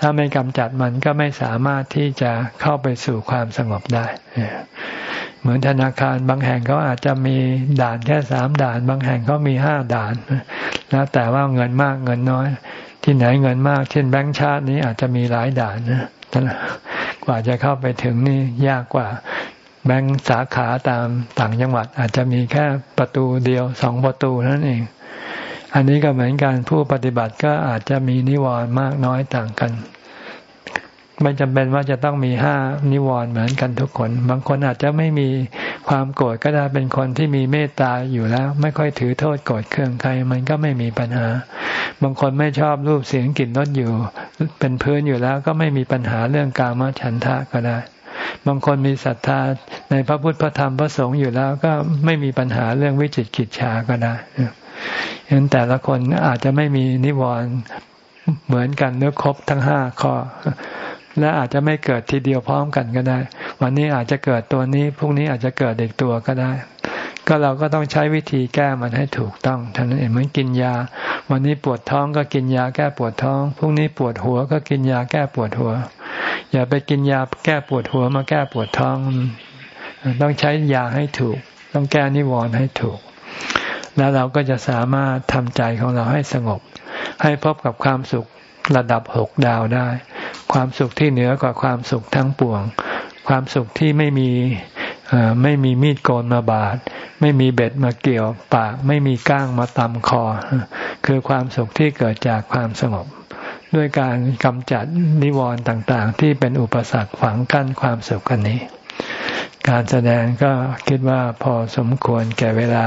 ถ้าไม่กำจัดมันก็ไม่สามารถที่จะเข้าไปสู่ความสงบได้ เหมือนธนาคารบางแห่งเขาอาจจะมีด่านแค่สามด่าน บางแห่งเขามีห้าด่าน แล้วแต่ว่าเงินมากเงินน้อย ที่ไหนเงินมาก เช่นแบงค์ชาตินี้อาจจะมีหลายด่านนะกว่าจะเข้าไปถึงนี่ยากกว่าแบงค์สาขาตามต่างจังหวัดอาจจะมีแค่ประตูเดียวสองประตูนั่นเอง อันนี้ก็เหมือนกันผู้ปฏิบัติก็อาจจะมีนิวรณ์มากน้อยต่างกัน ไม่จำเป็นว่าจะต้องมีห้านิวรณ์เหมือนกันทุกคน บางคนอาจจะไม่มีความโกรธก็ได้เป็นคนที่มีเมตตาอยู่แล้ว ไม่ค่อยถือโทษโกรธเคืองใคร มันก็ไม่มีปัญหา บางคนไม่ชอบรูปเสียงกลิ่นรสอยู่ เป็นพื้นอยู่แล้วก็ไม่มีปัญหาเรื่องกามฉันทะก็ได้บางคนมีศรัทธาในพระพุทธพระธรรมพระสงฆ์อยู่แล้วก็ไม่มีปัญหาเรื่องวิจิตกิจฉาก็ได้ เห็นแต่ละคนอาจจะไม่มีนิวรณ์เหมือนกันเนื้อครบทั้งห้าข้อ และอาจจะไม่เกิดทีเดียวพร้อมกันก็ได้ วันนี้อาจจะเกิดตัวนี้พรุ่งนี้อาจจะเกิดเด็กตัวก็ได้ ก็เราก็ต้องใช้วิธีแก้มันให้ถูกต้องท่านั้นเองเหมือนกินยา วันนี้ปวดท้องก็กินยาแก้ปวดท้องพรุ่งนี้ปวดหัวก็กินยาแก้ปวดหัว อย่าไปกินยาแก้ปวดหัวมาแก้ปวดท้อง ต้องใช้ยาให้ถูก ต้องแก้นิวรณ์ให้ถูก แล้วเราก็จะสามารถทำใจของเราให้สงบ ให้พบกับความสุขระดับหกดาวได้ ความสุขที่เหนือกว่าความสุขทั้งปวง ความสุขที่ไม่มีไม่มีมีดโกนมาบาด ไม่มีเบ็ดมาเกี่ยวปาก ไม่มีก้างมาตำคอ คือความสุขที่เกิดจากความสงบ ด้วยการกำจัดนิวรณ์ต่างๆ ที่เป็นอุปสรรคฝังกั้นความสุขกันนี้ การแสดงก็คิดว่าพอสมควรแก่เวลา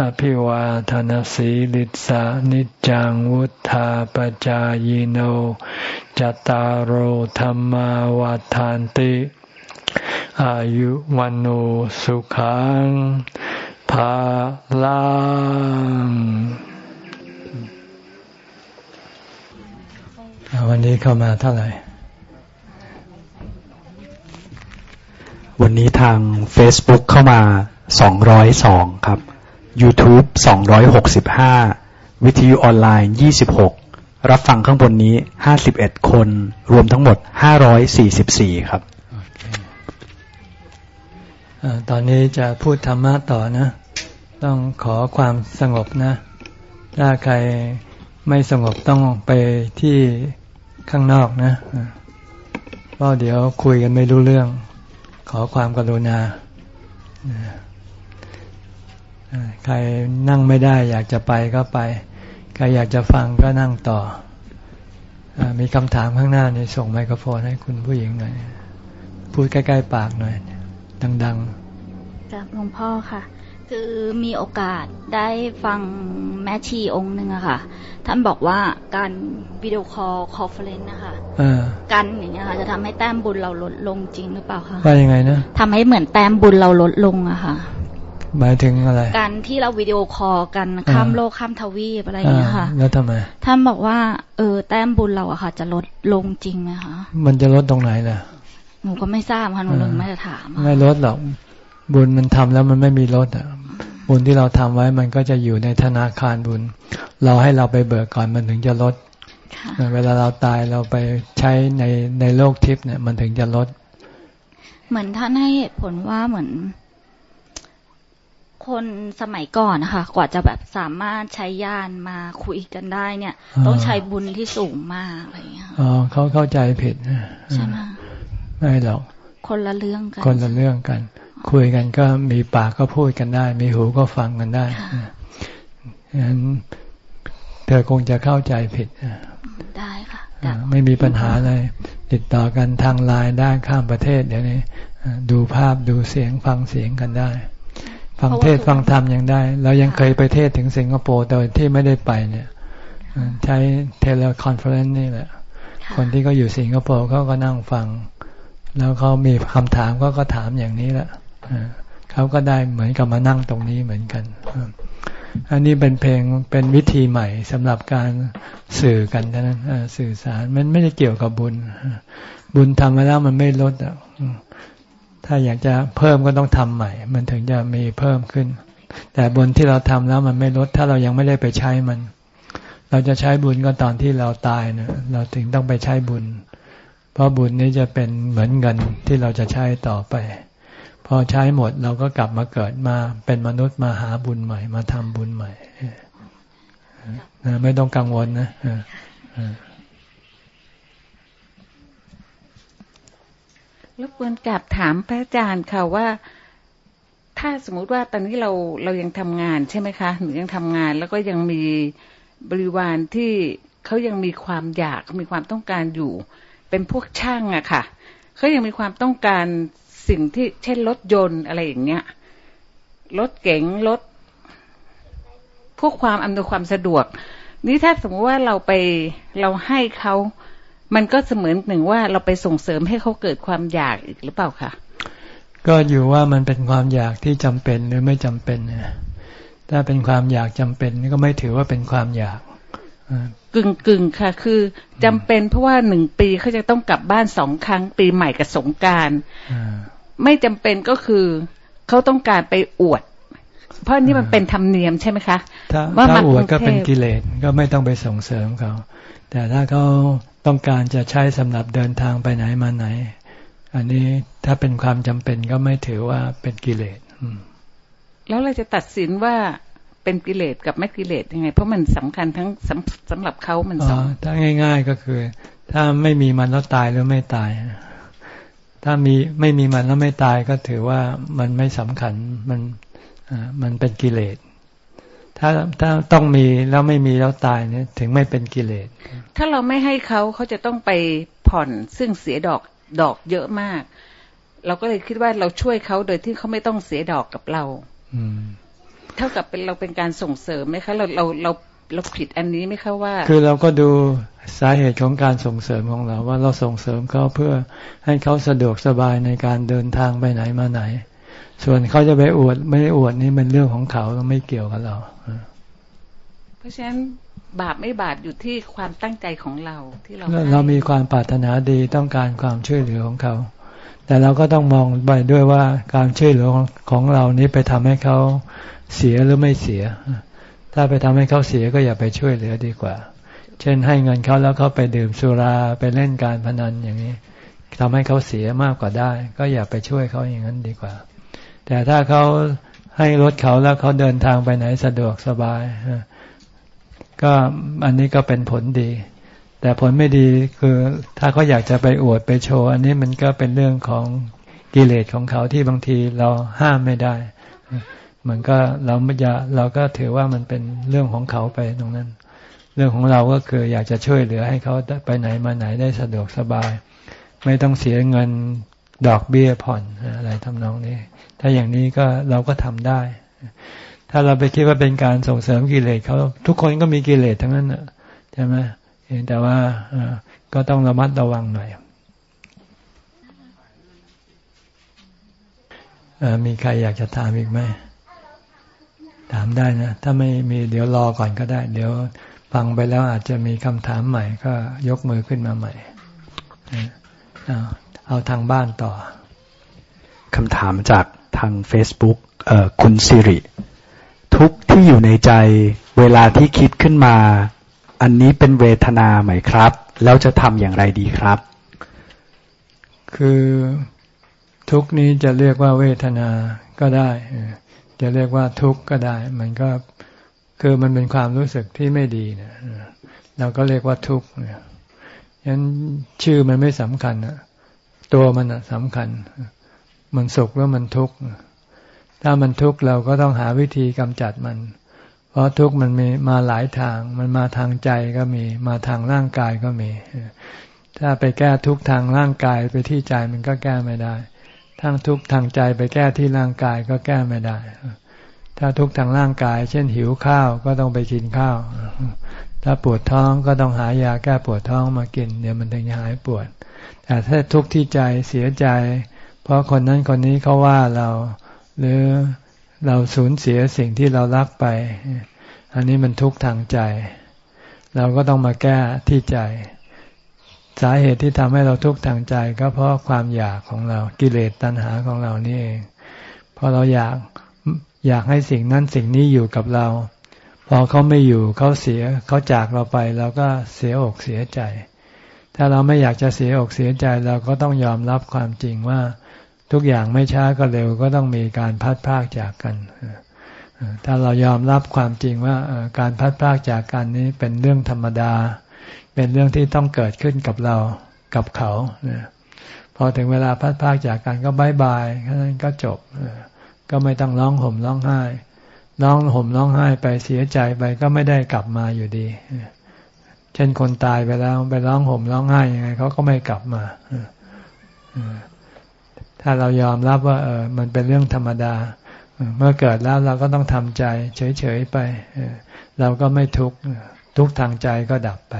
อภิวาทนสีลิสานิจังวุธาปจายโน จตารโหธรรมวาทานติ อายุวันโอสุขังภาลังวันนี้เข้ามาเท่าไหร่ วันนี้ทาง Facebook เข้ามา 202 ครับ YouTube 265 วิทยุออนไลน์ 26 รับฟังข้างบนนี้ 51 คน รวมทั้งหมด 544 ครับตอนนี้จะพูดธรรมะต่อนะ ต้องขอความสงบนะ ถ้าใครไม่สงบต้องไปที่ข้างนอกนะเพราะเดี๋ยวคุยกันไม่รู้เรื่อง ขอความกรุณา ใครนั่งไม่ได้ อยากจะไปก็ไป ใครอยากจะฟังก็นั่งต่ออมีคำถามข้างหน้านี่ส่งไมโครโฟนให้คุณผู้หญิงหน่อย พูดใกล้ๆปากหน่อย ดังๆกับหลวงพ่อค่ะ คือมีโอกาสได้ฟังแม่ชีองค์หนึ่งอะค่ะ ท่านบอกว่าการวิดีโอคอล conference นะคะกันอย่างเงี้ยค่ะ จะทำให้แต้มบุญเราลดลงจริงหรือเปล่าคะว่ายังไงนะทำให้เหมือนแต้มบุญเราลดลงอะค่ะ หมายถึงอะไร การที่เราวิดีโอคอลกันข้ามโลกข้ามทวีปอะไรอย่างเงี้ยค่ะ แล้วทำไมท่านบอกว่า เออแต้มบุญเราอะค่ะ จะลดลงจริงไหมคะ มันจะลดตรงไหนล่ะ หนูก็ไม่ทราบค่ะหนูเลยไม่ได้ถาม ไม่ลดหรอก บุญมันทำแล้วมันไม่มีลดอะบุญที่เราทำไว้มันก็จะอยู่ในธนาคารบุญ เราให้เราไปเบิกก่อนมันถึงจะลด เวลาเราตายเราไปใช้ในในโลกทิพย์เนี่ย มันถึงจะลด เหมือนท่านให้เหตุผลว่าเหมือน คนสมัยก่อนนะคะ กว่าจะแบบสามารถใช้ยานมาคุยกันได้เนี่ย ต้องใช้บุญที่สูงมากอะไรอย่างเงี้ยอ๋อเขาเข้าใจผิดใช่ไหมไม่หรอก คนละเรื่องกัน คนละเรื่องกัน คุยกันก็มีปากก็พูดกันได้ มีหูก็ฟังกันได้ฉะนั้นเธอคงจะเข้าใจผิดได้ค่ะไม่มีปัญหาอะไรติดต่อกันทางไลน์ได้ข้ามประเทศเดี๋ยวนี้ดูภาพดูเสียงฟังเสียงกันได้ ฟังเทศฟังธรรมยังได้ เรายังเคยไปเทศถึงสิงคโปร์โดยที่ไม่ได้ไปเนี่ย ใช้ teleconference นี่แหละ คนที่เขาอยู่สิงคโปร์เขาก็นั่งฟัง แล้วเขามีคำถามก็ก็ถามอย่างนี้แหละเขาก็ได้เหมือนกับมานั่งตรงนี้เหมือนกัน อันนี้เป็นเพียงเป็นวิธีใหม่สำหรับการสื่อกันเท่านั้นสื่อสารมันไม่ได้เกี่ยวกับบุญ บุญทำมาแล้วมันไม่ลด ถ้าอยากจะเพิ่มก็ต้องทำใหม่ มันถึงจะมีเพิ่มขึ้น แต่บุญที่เราทำแล้วมันไม่ลด ถ้าเรายังไม่ได้ไปใช้มัน เราจะใช้บุญก็ตอนที่เราตายเนะเราถึงต้องไปใช้บุญ เพราะบุญนี้จะเป็นเหมือนเงินที่เราจะใช้ต่อไป พอใช้หมดเราก็กลับมาเกิดมาเป็นมนุษย์มาหาบุญใหม่ มาทำบุญใหม่ไม่ต้องกังวลนะ รบกวนกลับถามพระอาจารย์ค่ะว่า ถ้าสมมุติว่าตอนนี้เราเรายังทำงานใช่ไหมคะหนูยังทำงาน แล้วก็ยังมีบริวารที่เขายังมีความอยากมีความต้องการอยู่ เป็นพวกช่างอะค่ะเขายังมีความต้องการสิ่งที่เช่นรถยนต์อะไรอย่างเงี้ยรถเก๋งรถพวกความอำนวยความสะดวก นี่ถ้าสมมติว่าเราไปเราให้เขา มันก็เสมือนหนึ่งว่าเราไปส่งเสริมให้เขาเกิดความอยากอีกหรือเปล่าคะก็อยู่ว่ามันเป็นความอยากที่จำเป็นหรือไม่จำเป็นถ้าเป็นความอยากจำเป็นก็ไม่ถือว่าเป็นความอยากกึ่งกึ่งค่ะ คือจำเป็นเพราะว่าหนึ่งปีเขาจะต้องกลับบ้านสองครั้ง ปีใหม่กับสงการไม่จำเป็นก็คือเขาต้องการไปอวด เพราะนี่มันเป็นธรรมเนียมใช่ไหมคะว่าถ้าอวดก็เป็นกิเลสก็ไม่ต้องไปส่งเสริมเขาแต่ถ้าเขา ต้องการจะใช้สำหรับเดินทางไปไหนมาไหน อันนี้ถ้าเป็นความจำเป็นก็ไม่ถือว่าเป็นกิเลสแล้วเราจะตัดสินว่าเป็นกิเลสกับไม่กิเลสยังไง เพราะมันสำคัญทั้งสำสำหรับเขามันสองถ้าง่าย ๆก็คือ ถ้าไม่มีมันแล้วตายหรือไม่ตาย ถ้ามีไม่มีมันแล้วไม่ตายก็ถือว่ามันไม่สำคัญมันมันเป็นกิเลส ถ้าถ้าต้องมีแล้วไม่มีแล้วตายเนี่ย ถึงไม่เป็นกิเลส ถ้าเราไม่ให้เขาเขาจะต้องไปผ่อนซึ่งเสียดอกดอกเยอะมาก เราก็เลยคิดว่าเราช่วยเขาโดยที่เขาไม่ต้องเสียดอกกับเรา อืมเท่ากับเป็นเราเป็นการส่งเสริมไหมคะเราเราเราเราผิดอันนี้ไหมคะว่า คือเราก็ดูสาเหตุของการส่งเสริมของเรา ว่าเราส่งเสริมเขาเพื่อให้เขาสะดวกสบายในการเดินทางไปไหนมาไหน ส่วนเขาจะไปอวดไม่อวดนี่เป็นเรื่องของเขาเราไม่เกี่ยวกับเราเพราะฉะนั้นบาปไม่บาปอยู่ที่ความตั้งใจของเราที่เราเรามีความปรารถนาดีต้องการความช่วยเหลือของเขา แต่เราก็ต้องมองไปด้วยว่าการช่วยเหลือของเรานี้ไปทำให้เขาเสียหรือไม่เสีย ถ้าไปทำให้เขาเสียก็อย่าไปช่วยเหลือดีกว่า เช่นให้เงินเขาแล้วเขาไปดื่มสุราไปเล่นการพนันอย่างนี้ทำให้เขาเสียมากกว่าได้ ก็อย่าไปช่วยเขาอย่างนั้นดีกว่า แต่ถ้าเขาให้รถเขาแล้วเขาเดินทางไปไหนสะดวกสบาย ก็อันนี้ก็เป็นผลดี แต่ผลไม่ดีคือถ้าเขาอยากจะไปอวดไปโชว์ อันนี้มันก็เป็นเรื่องของกิเลสของเขาที่บางทีเราห้ามไม่ได้ มันก็เราไม่จะเราก็ถือว่ามันเป็นเรื่องของเขาไปตรงนั้น เรื่องของเราก็คืออยากจะช่วยเหลือให้เขาไปไหนมาไหนได้สะดวกสบาย ไม่ต้องเสียเงิน ดอกเบี้ยผ่อนอะไรทำนองนี้ ถ้าอย่างนี้ก็เราก็ทำได้ ถ้าเราไปคิดว่าเป็นการส่งเสริมกิเลสเขาทุกคนก็มีกิเลสทั้งนั้นใช่ไหมแต่ว่าก็ต้องระมัดระวังหน่อยมีใครอยากจะถามอีกไหม ถามได้นะ ถ้าไม่มีเดี๋ยวรอก่อนก็ได้ เดี๋ยวฟังไปแล้วอาจจะมีคำถามใหม่ก็ยกมือขึ้นมาใหม่ เอาเอาทางบ้านต่อคำถามจากทาง Facebook เอ่อคุณสิริ ทุกที่อยู่ในใจเวลาที่คิดขึ้นมา อันนี้เป็นเวทนาไหมครับ แล้วจะทำอย่างไรดีครับ คือทุกนี้จะเรียกว่าเวทนาก็ได้ จะเรียกว่าทุกข์ก็ได้ มันก็คือมันเป็นความรู้สึกที่ไม่ดีเนี่ยเราก็เรียกว่าทุกข์เนี่ยยันชื่อมันไม่สำคัญนะ ตัวมันสำคัญ มันสุขแล้วมันทุกข์ถ้ามันทุกข์เราก็ต้องหาวิธีกำจัดมัน เพราะทุกข์มันมีมาหลายทาง มันมาทางใจก็มี มาทางร่างกายก็มี ถ้าไปแก้ทุกข์ทางร่างกายไปที่ใจมันก็แก้ไม่ได้ทั้งทุกข์ทางใจไปแก้ที่ร่างกายก็แก้ไม่ได้ ถ้าทุกข์ทางร่างกาย เช่นหิวข้าวก็ต้องไปกินข้าว ถ้าปวดท้องก็ต้องหายาแก้ปวดท้องมากิน เดี๋ยวมันถึงจะหายปวด แต่ถ้าทุกข์ที่ใจเสียใจ เพราะคนนั้นคนนี้เขาว่าเรา หรือเราสูญเสียสิ่งที่เรารักไป อันนี้มันทุกข์ทางใจ เราก็ต้องมาแก้ที่ใจ สาเหตุที่ทำให้เราทุกข์ทางใจ ก็เพราะความอยากของเรากิเลสตัณหาของเรานี่เองพอเราอยากอยากให้สิ่งนั้นสิ่งนี้อยู่กับเรา พอเขาไม่อยู่เขาเสียเขาจากเราไปเราก็เสียอกเสียใจ ถ้าเราไม่อยากจะเสียอกเสียใจเราก็ต้องยอมรับความจริงว่า ทุกอย่างไม่ช้าก็เร็วก็ต้องมีการพัดพากจากกัน ถ้าเรายอมรับความจริงว่าการพัดพากจากกันนี้เป็นเรื่องธรรมดา เป็นเรื่องที่ต้องเกิดขึ้นกับเรากับเขาพอถึงเวลาพัดพากจากกันก็บายบายแค่นั้นก็จบก็ไม่ต้องร้องห่มร้องไห้ร้องห่มร้องไห้ไปเสียใจไปก็ไม่ได้กลับมาอยู่ดี เช่นคนตายไปแล้วไปร้องห่มร้องไห้ยังไงเขาก็ไม่กลับมาถ้าเรายอมรับว่า เออ มันเป็นเรื่องธรรมดาเมื่อเกิดแล้วเราก็ต้องทำใจ เฉยๆไปเราก็ไม่ทุกข์ทุกทางใจก็ดับไป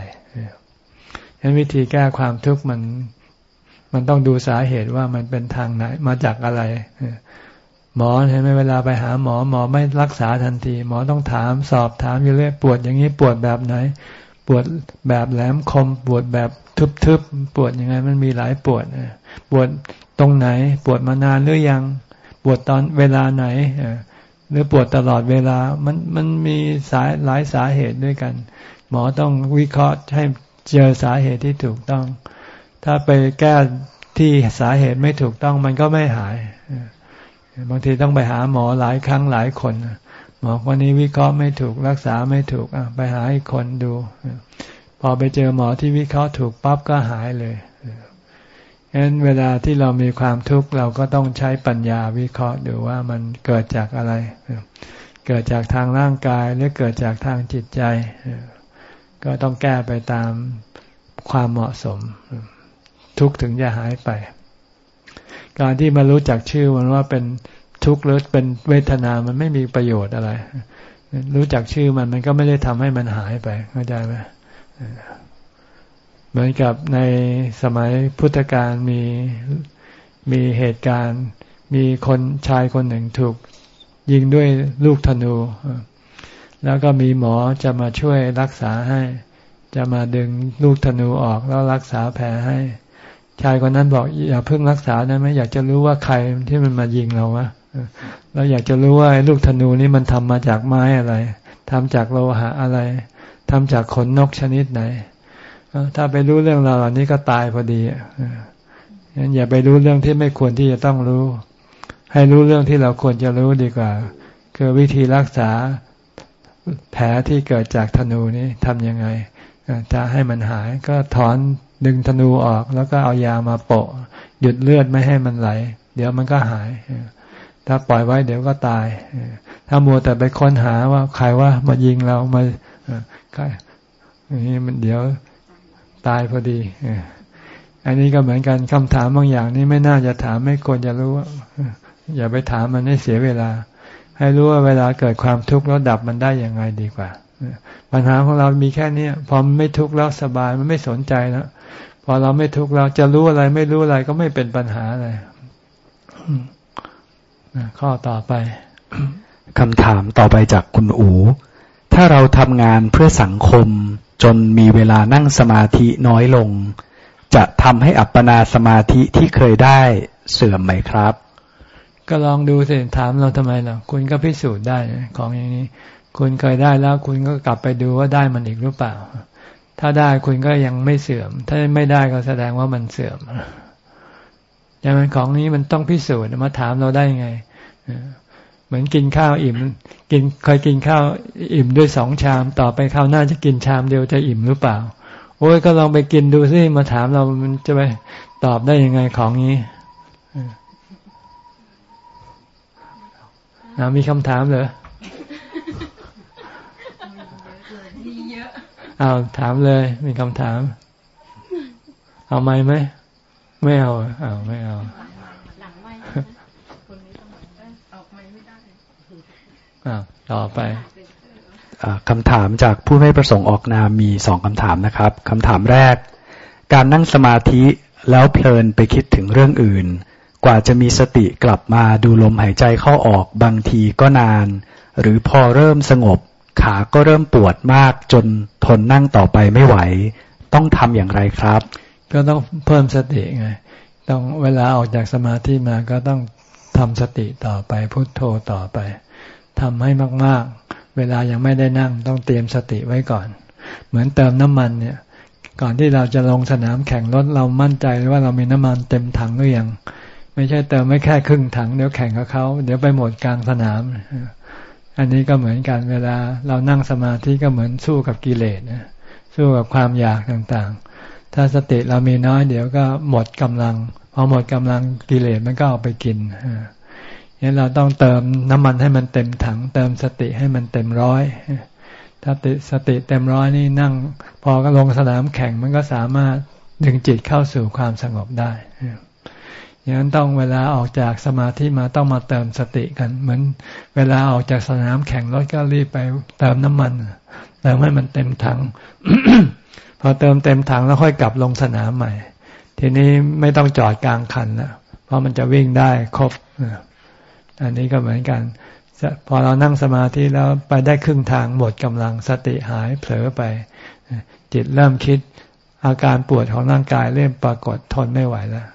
ฉะนั้นวิธีแก้ความทุกข์มัน มันต้องดูสาเหตุว่ามันเป็นทางไหนมาจากอะไรหมอเห็นไหมเวลาไปหาหมอหมอไม่รักษาทันที หมอต้องถามสอบถามอยู่เรื่อยปวดอย่างนี้ปวดแบบไหน ปวดแบบแหลมคม ปวดแบบทึบๆ ปวดยังไง มันมีหลายปวดปวดตรงไหน ปวดมานานหรือยัง ปวดตอนเวลาไหนหรือปวดตลอดเวลา มันมันมีสายหลายสาเหตุด้วยกัน หมอต้องวิเคราะห์ให้เจอสาเหตุที่ถูกต้อง ถ้าไปแก้ที่สาเหตุไม่ถูกต้องมันก็ไม่หาย บางทีต้องไปหาหมอหลายครั้งหลายคน หมอคนนี้วิเคราะห์ไม่ถูกรักษาไม่ถูกไปหาอีกคนดู พอไปเจอหมอที่วิเคราะห์ถูกปั๊บก็หายเลยฉะนั้นเวลาที่เรามีความทุกข์เราก็ต้องใช้ปัญญาวิเคราะห์ดูว่ามันเกิดจากอะไร เกิดจากทางร่างกายหรือเกิดจากทางจิตใจ ก็ต้องแก้ไปตามความเหมาะสม ทุกถึงจะหายไป การที่มารู้จักชื่อมันว่าเป็น ทุกข์หรือเป็นเวทนา มันไม่มีประโยชน์อะไร รู้จักชื่อมันมันก็ไม่ได้ทำให้มันหายไปเข้าใจไหมเหมือนกับในสมัยพุทธกาลมีมีเหตุการณ์ มีคนชายคนหนึ่งถูกยิงด้วยลูกธนู แล้วก็มีหมอจะมาช่วยรักษาให้ จะมาดึงลูกธนูออกแล้วรักษาแผลให้ ชายคนนั้นบอกอย่าเพิ่งรักษาได้ไหมอยากจะรู้ว่าใครที่มันมายิงเราวะ เราอยากจะรู้ว่าลูกธนูนี้มันทำมาจากไม้อะไรทำจากโลหะอะไรทำจากขนนกชนิดไหน ถ้าไปรู้เรื่องเราเหล่านี้ก็ตายพอดีงั้นอย่าไปรู้เรื่องที่ไม่ควรที่จะต้องรู้ ให้รู้เรื่องที่เราควรจะรู้ดีกว่า คือวิธีรักษาแผลที่เกิดจากธนูนี้ทำยังไงจะให้มันหายก็ถอนดึงธนูออก แล้วก็เอายามาโปะ หยุดเลือดไม่ให้มันไหล เดี๋ยวมันก็หาย ถ้าปล่อยไว้เดี๋ยวก็ตาย ถ้ามัวแต่ไปค้นหาว่าใครว่ามายิงเรามาใครนี่มันเดี๋ยวตายพอดีอันนี้ก็เหมือนกันคำถามบางอย่างนี่ไม่น่าจะถามไม่ควรจะรู้อย่าไปถามมันให้เสียเวลา ให้รู้ว่าเวลาเกิดความทุกข์แล้วดับมันได้อย่างไงดีกว่าปัญหาของเรามีแค่นี้พอไม่ทุกข์แล้วสบายมันไม่สนใจแล้วพอเราไม่ทุกข์เราจะรู้อะไร ไม่รู้อะไรก็ไม่เป็นปัญหาอะไร ข้อต่อไปคำถามต่อไปจากคุณอู ถ้าเราทำงานเพื่อสังคมจนมีเวลานั่งสมาธิน้อยลง จะทำให้อัปปนาสมาธิที่เคยได้เสื่อมไหมครับ ก็ลองดูสิถามเราทำไมล่ะคุณก็พิสูจน์ได้ของอย่างนี้ คุณเคยได้แล้วคุณก็กลับไปดูว่าได้มันอีกหรือเปล่า ถ้าได้คุณก็ยังไม่เสื่อม ถ้าไม่ได้ก็แสดงว่ามันเสื่อม อย่างมันของนี้มันต้องพิสูจน์มาถามเราได้ไงเหมือนกินข้าวอิ่ม กินเคยกินข้าวอิ่มด้วยสองชาม ต่อไปข้าวหน้าจะกินชามเดียวจะอิ่มหรือเปล่า โอ้ยก็ลองไปกินดูสิมาถามเรามันจะไปตอบได้ยังไงของนี้นะมีคำถามเหรอเอาถามเลย มีคำถาม เอาไหมไหม ไม่เอาเอาไม่เอาต่อไปคำถามจากผู้ไม่ประสงค์ออกนามมีสองคำถามนะครับคำถามแรก การนั่งสมาธิแล้วเพลินไปคิดถึงเรื่องอื่น กว่าจะมีสติกลับมาดูลมหายใจเข้าออกบางทีก็นาน หรือพอเริ่มสงบ ขาก็เริ่มปวดมากจนทนนั่งต่อไปไม่ไหว ต้องทำอย่างไรครับ ก็ต้องเพิ่มสติไง ต้องเวลาออกจากสมาธิมาก็ต้องทำสติต่อไปพุโทโธต่อไปทำให้มาก ๆ เวลายังไม่ได้นั่งต้องเตรียมสติไว้ก่อน เหมือนเติมน้ำมันเนี่ย ก่อนที่เราจะลงสนามแข่งรถเรามั่นใจว่าเรามีน้ำมันเต็มถังหรือยัง ไม่ใช่เติมไม่แค่ครึ่งถังเดี๋ยวแข่งกับเขาเดี๋ยวไปหมดกลางสนาม อันนี้ก็เหมือนกันเวลาเรานั่งสมาธิก็เหมือนสู้กับกิเลสนะสู้กับความอยากต่างๆ ถ้าสติเรามีน้อยเดี๋ยวก็หมดกำลังพอหมดกำลังกิเลสมันก็เอาไปกินงั้นเราต้องเติมน้ำมันให้มันเต็มถัง เติมสติให้มันเต็มร้อยถ้าติสติเต็มร้อยนี่นั่ง พอก็ลงสนามแข่งมันก็สามารถดึงจิตเข้าสู่ความสงบได้อย่างนั้นต้องเวลาออกจากสมาธิมาต้องมาเติมสติกัน เหมือนเวลาออกจากสนามแข่งรถก็รีบไปเติมน้ำมันเติมให้มันเต็มถัง พอเติมเต็มถังแล้วค่อยกลับลงสนามใหม่ ทีนี้ไม่ต้องจอดกลางคันนะเพราะมันจะวิ่งได้ครบอันนี้ก็เหมือนกัน พอเรานั่งสมาธิแล้วไปได้ครึ่งทางหมดกำลังสติหายเผลอไป จิตเริ่มคิดอาการปวดของร่างกายเริ่มปรากฏทนไม่ไหวแล้ว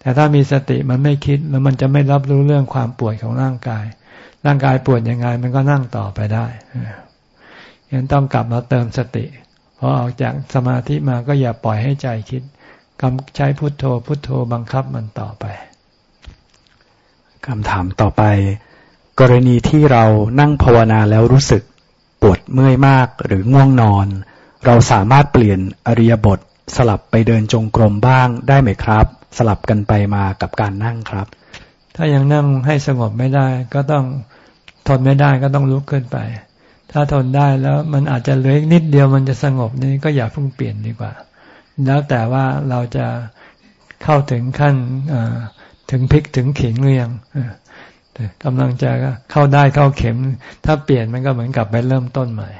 แต่ถ้ามีสติมันไม่คิดแล้วมันจะไม่รับรู้เรื่องความปวดของร่างกาย ร่างกายปวดยังไงมันก็นั่งต่อไปได้ยังต้องกลับมาเติมสติ พอออกจากสมาธิมาก็อย่าปล่อยให้ใจคิดกำใช้พุทโธ พุทโธบังคับมันต่อไปคำถามต่อไป กรณีที่เรานั่งภาวนาแล้วรู้สึกปวดเมื่อยมากหรือง่วงนอน เราสามารถเปลี่ยนอริยบทสลับไปเดินจงกรมบ้างได้ไหมครับ สลับกันไปมากับการนั่งครับ ถ้ายังนั่งให้สงบไม่ได้ ก็ต้องทนไม่ได้ก็ต้องลุกขึ้นไป ถ้าทนได้แล้วมันอาจจะเหลืออีกนิดเดียวมันจะสงบนี่ก็อย่าเพิ่งเปลี่ยนดีกว่า แล้วแต่ว่าเราจะเข้าถึงขั้นถึงพลิกถึงขิงหรือยังกำลังจะเข้าได้เข้าเข็ม ถ้าเปลี่ยนมันก็เหมือนกับไปเริ่มต้นใหม่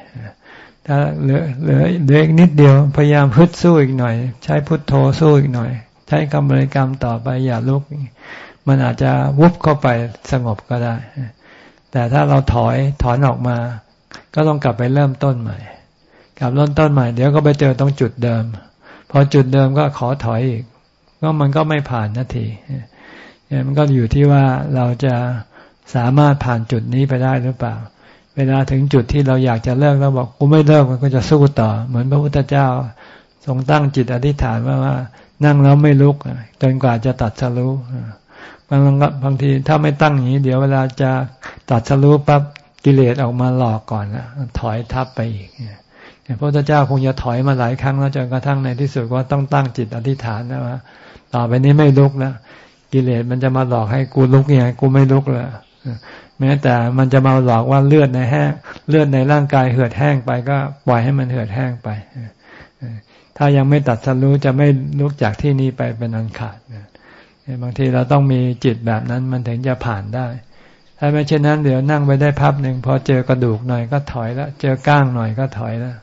ถ้าเหลือเหลือเหลืออีกนิดเดียว พยายามพึดสู้อีกหน่อย ใช้พุทโธสู้อีกหน่อย ใช้คำบริกรรมต่อไปอย่าลุก มันอาจจะวุบเข้าไปสงบก็ได้ แต่ถ้าเราถอยถอนออกมา ก็ต้องกลับไปเริ่มต้นใหม่ กลับเริ่มต้นใหม่ เดี๋ยวก็ไปเจอตรงจุดเดิม พอจุดเดิมก็ขอถอยอีก ก็มันก็ไม่ผ่านนาทีเนี่ยมันก็อยู่ที่ว่าเราจะสามารถผ่านจุดนี้ไปได้หรือเปล่า เวลาถึงจุดที่เราอยากจะเลิกแล้วบอกกูไม่เลิกมันก็จะสู้ต่อ เหมือนพระพุทธเจ้า ทรงตั้งจิตอธิษฐานว่าว่า นั่งแล้วไม่ลุกจนกว่าจะตัดสรู้บางบางทีถ้าไม่ตั้งอย่างนี้ เดี๋ยวเวลาจะตัดสรู้ปั๊บ กิเลสออกมาหลอกก่อนนะถอยทับไปอีกพระพุทธเจ้าคงจะถอยมาหลายครั้งแล้วจนกระทั่งในที่สุดว่าต้องตั้งจิตอธิษฐานนะว่าต่อไปนี้ไม่ลุกแล้วกิเลสมันจะมาหลอกให้กูลุกเนี่ยกูไม่ลุกแล้วแม้แต่มันจะมาหลอกว่าเลือดในแห้งเลือดในร่างกายเหือดแห้งไปก็ปล่อยให้มันเหือดแห้งไปถ้ายังไม่ตัดสรู้จะไม่ลุกจากที่นี้ไปเป็นอันขาดบางทีเราต้องมีจิตแบบนั้นมันถึงจะผ่านได้ ถ้าไม่เช่นนั้นเดี๋ยวนั่งไปได้พับหนึ่งพอเจอกระดูกหน่อยก็ถอยแล้วเจอก้างหน่อยก็ถอยแล้ว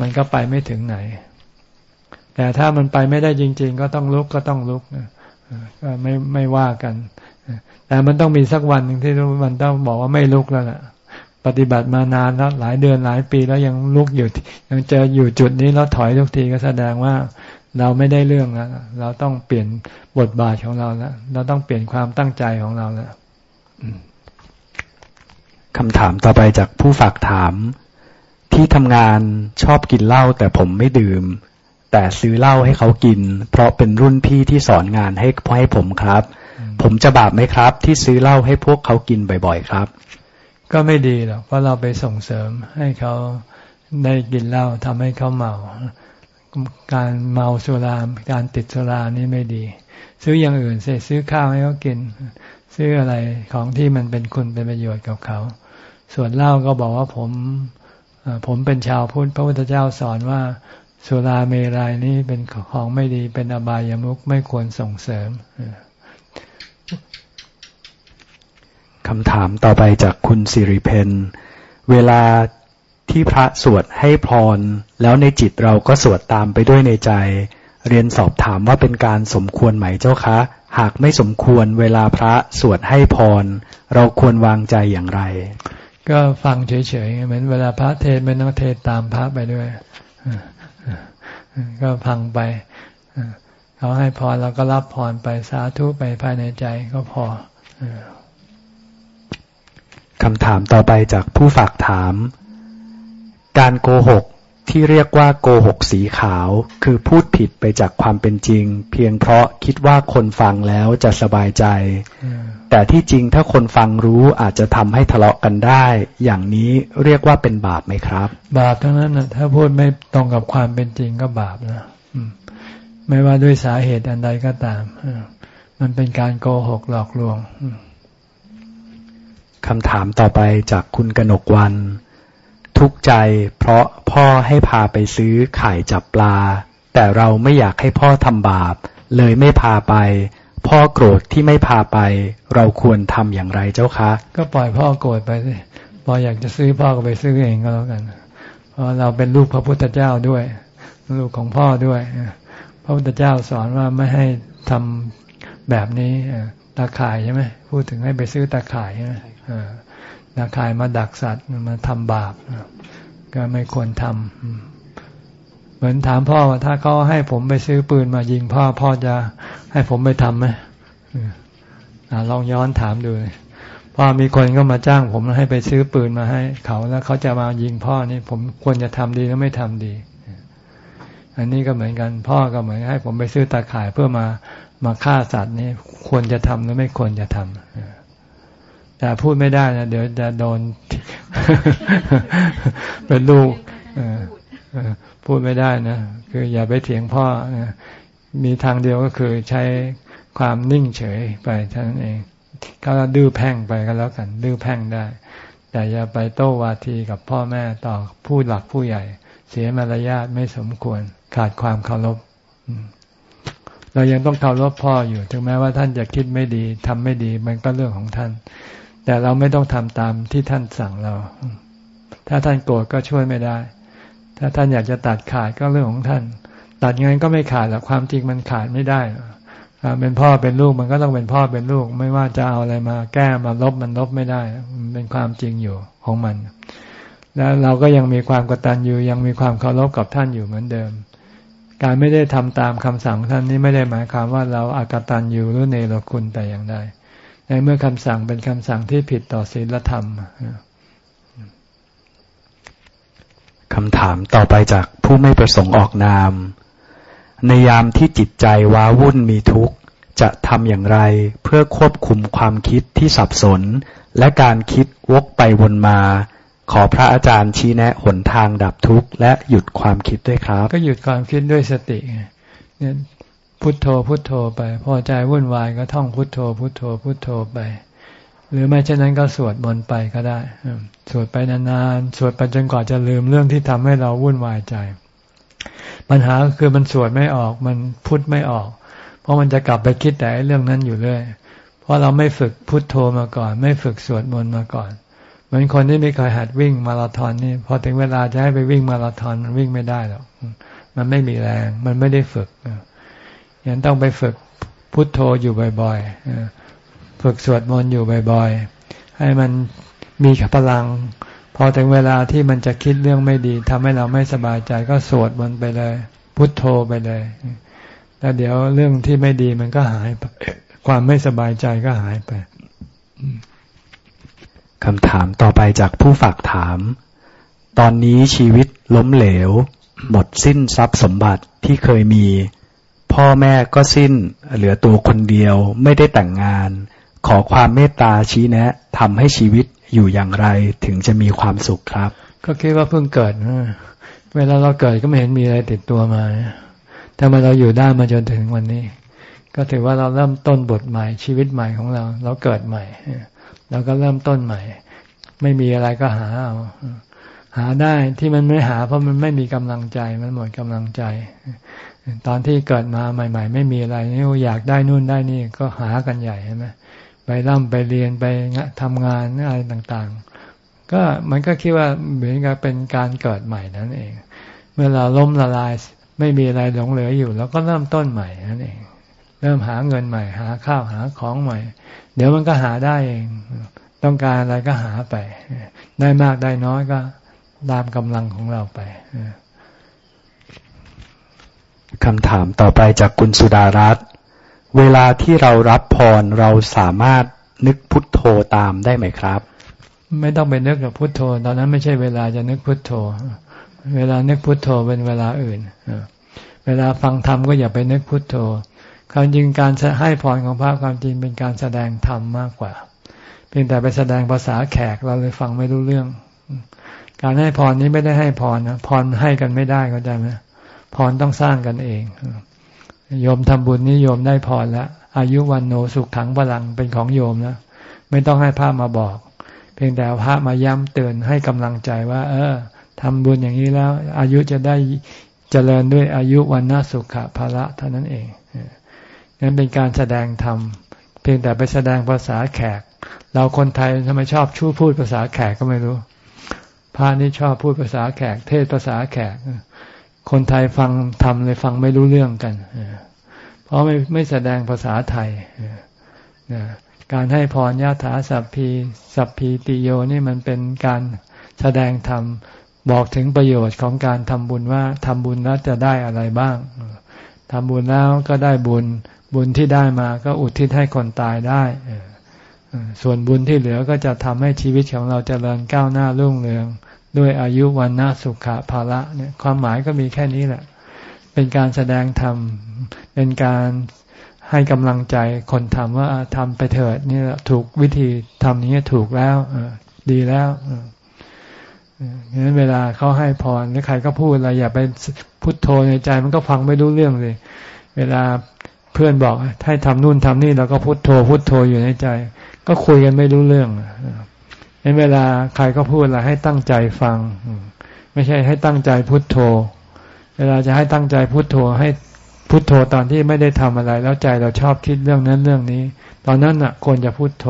มันก็ไปไม่ถึงไหน แต่ถ้ามันไปไม่ได้จริง ๆ ก็ต้องลุกก็ต้องลุกก็ไม่ไม่ว่ากันแต่มันต้องมีสักวันหนึ่งที่มันต้องบอกว่าไม่ลุกแล้วล่ะ ปฏิบัติมานานแล้วหลายเดือนหลายปีแล้วยังลุกอยู่ยังเจออยู่จุดนี้แล้วถอยทุกทีก็แสดงว่าเราไม่ได้เรื่องแล้วเราต้องเปลี่ยนบทบาทของเราแล้วเราต้องเปลี่ยนความตั้งใจของเราแล้ว คำถามต่อไปจากผู้ฝากถาม ที่ทำงานชอบกินเหล้าแต่ผมไม่ดื่ม แต่ซื้อเหล้าให้เขากิน เพราะเป็นรุ่นพี่ที่สอนงานให้ให้ผมครับ ผมจะบาปไหมครับ ที่ซื้อเหล้าให้พวกเขากินบ่อย ๆ ครับ ก็ไม่ดีหรอกเพราะเราไปส่งเสริมให้เขาได้กินเหล้าทำให้เขาเมา การเมาสุราการติดสุรานี่ไม่ดี ซื้ออย่างอื่นเสร็จซื้อข้าวให้เขากิน ซื้ออะไรของที่มันเป็นคุณเป็นประโยชน์กับเขา ส่วนเหล้าก็บอกว่าผมผมเป็นชาวพุทธพระพุทธเจ้าสอนว่าสุราเมรัยนี่เป็นของไม่ดีเป็นอบายามุขไม่ควรส่งเสริมคำถามต่อไปจากคุณสิริเพนเวลาที่พระสวดให้พร แล้วในจิตเราก็สวดตามไปด้วยในใจ เรียนสอบถามว่าเป็นการสมควรไหมเจ้าคะ หากไม่สมควรเวลาพระสวดให้พร เราควรวางใจอย่างไรกก็ฟังเฉยๆเหมือนเวลาพระเทศไม่ต้องเทศตามพระไปด้วยก็ฟังไปเขาให้พรเราก็รับพรไปสาธุไปภายในใจก็พอคำถามต่อไปจากผู้ฝากถาม การโกหก ที่เรียกว่าโกหกสีขาว คือพูดผิดไปจากความเป็นจริง เพียงเพราะคิดว่าคนฟังแล้วจะสบายใจ แต่ที่จริงถ้าคนฟังรู้อาจจะทำให้ทะเลาะกันได้ อย่างนี้เรียกว่าเป็นบาปไหมครับ บาปทั้งนั้นนะถ้าพูดไม่ตรงกับความเป็นจริงก็บาปนะไม่ว่าด้วยสาเหตุอันใดก็ตามมันเป็นการโกหกหลอกลวงคำถามต่อไปจากคุณกนกวัน ทุกใจ เพราะพ่อให้พาไปซื้อข่ายจับปลา แต่เราไม่อยากให้พ่อทำบาป เลยไม่พาไป พ่อโกรธที่ไม่พาไป เราควรทำอย่างไรเจ้าคะ ก็ปล่อยพ่อโกรธไปสิพออยากจะซื้อพ่อก็ไปซื้อเองก็แล้วกัน เพราะเราเป็นลูกพระพุทธเจ้าด้วย ลูกของพ่อด้วย พระพุทธเจ้าสอนว่าไม่ให้ทำแบบนี้ตาข่ายใช่ไหมพูดถึงให้ไปซื้อตาข่ายใช่ไหม ตาข่ายมาดักสัตว์มาทำบาปก็ไม่ควรทำเหมือนถามพ่อว่าถ้าเขาให้ผมไปซื้อปืนมายิงพ่อพ่อจะให้ผมไปทำไหมลองย้อนถามดูพ่อมีคนก็มาจ้าง ผมให้ไปซื้อปืนมาให้ เขาแล้วเขาจะมายิงพ่อนี่ ผมควรจะทำดีหรือไม่ทำดี อันนี้ก็เหมือนกัน พ่อก็เหมือนให้ ผมไปซื้อตาข่ายเพื่อมามาฆ่าสัตว์นี่ควรจะทำหรือไม่ควรจะทำ แต่พูดไม่ได้นะเดี๋ยวจะโดน เป็นลูกพูดไม่ได้นะคืออย่าไปเถียงพ่อมีทางเดียวก็คือใช้ความนิ่งเฉยไปเท่านั้นเองก็ดื้อแพ่งไปก็แล้วกันดื้อแพ่งได้ แต่อย่าไปโต้วาทีกับพ่อแม่ต่อผู้หลักผู้ใหญ่ เสียมารยาทไม่สมควรขาดความเคารพเรายังต้องเคารพพ่ออยู่ ถึงแม้ว่าท่านจะคิดไม่ดีทำไม่ดีมันก็เรื่องของท่าน แต่เราไม่ต้องทำตามที่ท่านสั่งเรา ถ้าท่านโกรธก็ช่วยไม่ได้ ถ้าท่านอยากจะตัดขาดก็เรื่องของท่าน ตัดเงินก็ไม่ขาดหรอกความจริงมันขาดไม่ได้เป็นพ่อเป็นลูกมันก็ต้องเป็นพ่อเป็นลูก ไม่ว่าจะเอาอะไรมาแก้มาลบมันลบไม่ได้ มันเป็นความจริงอยู่ของมัน แล้วเราก็ยังมีความกตัญญูยังมีความเคารพกับท่านอยู่เหมือนเดิม การไม่ได้ทำตามคำสั่งท่านนี้ไม่ได้หมายความว่าเราอากตันอยู่หรือเนรคุณแต่อย่างใด ในเมื่อคำสั่งเป็นคำสั่งที่ผิดต่อศีลธรรมคำถามต่อไปจากผู้ไม่ประสงค์ออกนาม ในยามที่จิตใจว้าวุ่นมีทุกข์ จะทำอย่างไรเพื่อควบคุมความคิดที่สับสน และการคิดวกไปวนมา ขอพระอาจารย์ชี้แนะหนทางดับทุกข์และหยุดความคิดด้วยครับ ก็หยุดความคิดด้วยสติเนี่ย พุทโธพุทโธไป พอใจวุ่นวายก็ท่องพุทโธ พุทโธ พุทโธไป หรือไม่เช่นนั้นก็สวดมนต์ไปก็ได้สวดไปนานๆสวดไปจนกว่าจะลืมเรื่องที่ทำให้เราวุ่นวายใจ ปัญหาคือมันสวดไม่ออกมันพุทไม่ออก เพราะมันจะกลับไปคิดแต่เรื่องนั้นอยู่เรื่อยเพราะเราไม่ฝึกพุทโธมาก่อน ไม่ฝึกสวดมนต์มาก่อน เหมือนคนที่ไม่เคยหัดวิ่งมาราธอนนี่พอถึงเวลาจะให้ไปวิ่งมาราธอนมันวิ่งไม่ได้หรอกมันไม่มีแรง มันไม่ได้ฝึก ยังต้องไปฝึกพุทโธอยู่บ่อยๆฝึกสวดมนต์อยู่บ่อยๆ ให้มันมีพลัง พอถึงเวลาที่มันจะคิดเรื่องไม่ดีทำให้เราไม่สบายใจก็สวดมนต์ไปเลย พุทโธไปเลยแล้วเดี๋ยวเรื่องที่ไม่ดีมันก็หายไปความไม่สบายใจก็หายไปคำถามต่อไปจากผู้ฝากถาม ตอนนี้ชีวิตล้มเหลว หมดสิ้นทรัพย์สมบัติที่เคยมี พ่อแม่ก็สิ้นเหลือตัวคนเดียวไม่ได้แต่งงาน ขอความเมตตาชี้แนะทำให้ชีวิตอยู่อย่างไรถึงจะมีความสุขครับ ก็คิดว่าเพิ่งเกิดเวลาเราเกิดก็ไม่เห็นมีอะไรติดตัวมาทำไมเราอยู่ได้มาจนถึงวันนี้ ก็ถือว่าเราเริ่มต้นบทใหม่ชีวิตใหม่ของเรา เราเกิดใหม่เราก็เริ่มต้นใหม่ ไม่มีอะไรก็หาเอาหาได้ที่มันไม่หาเพราะมันไม่มีกำลังใจมันหมดกำลังใจ ตอนที่เกิดมาใหม่ ๆ ไม่มีอะไรนี่อยากได้นู่นได้นี่ก็หากันใหญ่ใช่ไหมไปร่ำไปเรียนไปทำงานอะไรต่างๆ ก็มันก็คิดว่าเหมือนกับเป็นการเกิดใหม่นั่นเอง เมื่อเราล้มละลายไม่มีอะไรหลงเหลืออยู่เราก็เริ่มต้นใหม่นั่นเอง เริ่มหาเงินใหม่ หาข้าวหาของใหม่ เดี๋ยวมันก็หาได้เองตต้องการอะไรก็หาไป ได้มากได้น้อยก็ตามกำลังของเราไป คำถามต่อไปจากคุณสุดารัตน์เวลาที่เรารับพรเราสามารถนึกพุทโธตามได้ไหมครับ ไม่ต้องไปนึกกับพุทโธ ตอนนั้นไม่ใช่เวลาจะนึกพุทโธ เวลานึกพุทโธเป็นเวลาอื่น เวลาฟังธรรมก็อย่าไปนึกพุทโธความจริงการให้พรของพระความจริงเป็นการแสดงธรรมมากกว่า เพียงแต่ไปแสดงภาษาแขกเราเลยฟังไม่รู้เรื่อง การให้พรนี้ไม่ได้ให้พรนะพรให้กันไม่ได้ก็ได้ไหม พรต้องสร้างกันเองโยมทำบุญนี้โยมได้พรแล้วอายุวันโนสุขขังพลังเป็นของโยมนะไม่ต้องให้พระมาบอก เพียงแต่พระมาย้ำเตือนให้กำลังใจว่า เออทำบุญอย่างนี้แล้ว อายุจะได้เจริญด้วยอายุวันนาสุขะภาระเท่านั้นเองนั่นเป็นการแสดงธรรมเพียงแต่ไปแสดงภาษาแขก เราคนไทยทำไมชอบชู้พูดภาษาแขกก็ไม่รู้พระนี่ชอบพูดภาษาแขก เทศภาษาแขก คนไทยฟังทำเลยฟังไม่รู้เรื่องกัน เพราะไม่ไม่แสดงภาษาไทยการให้พรญาถาสัพพีสัพพีติโยนี่มันเป็นการแสดงธรรมบอกถึงประโยชน์ของการทำบุญว่าทำบุญแล้วจะได้อะไรบ้างทำบุญแล้วก็ได้บุญ บุญที่ได้มาก็อุทิศให้คนตายได้ส่วนบุญที่เหลือก็จะทำให้ชีวิตของเราจเจริญก้าวหน้ารุ่งเรือง ด้วยอายุวันนาสุขะภาระเนี่ยความหมายก็มีแค่นี้แหละ เป็นการแสดงธรรม เป็นการให้กำลังใจคนทำว่าทำไปเถิดนี่แหละถูกวิธีทำนี้ถูกแล้วดีแล้วงนั้นเวลาเขาให้พรหรือใครก็พูดอะไรอย่าไปพุทโธในใจมันก็ฟังไม่รู้เรื่องเลย เวลาเพื่อนบอกให้ทำนู่นทำนี่เราก็พุทโธพุทโธอยู่ในใจ ก็คุยกันไม่รู้เรื่อง ในเวลาใครก็พูดอะไรให้ตั้งใจฟัง ไม่ใช่ให้ตั้งใจพุทโธ เวลาจะให้ตั้งใจพุทโธให้พุทโธตอนที่ไม่ได้ทำอะไร แล้วใจเราชอบคิดเรื่องนั้นเรื่องนี้ ตอนนั้นน่ะควรจะพุทโธ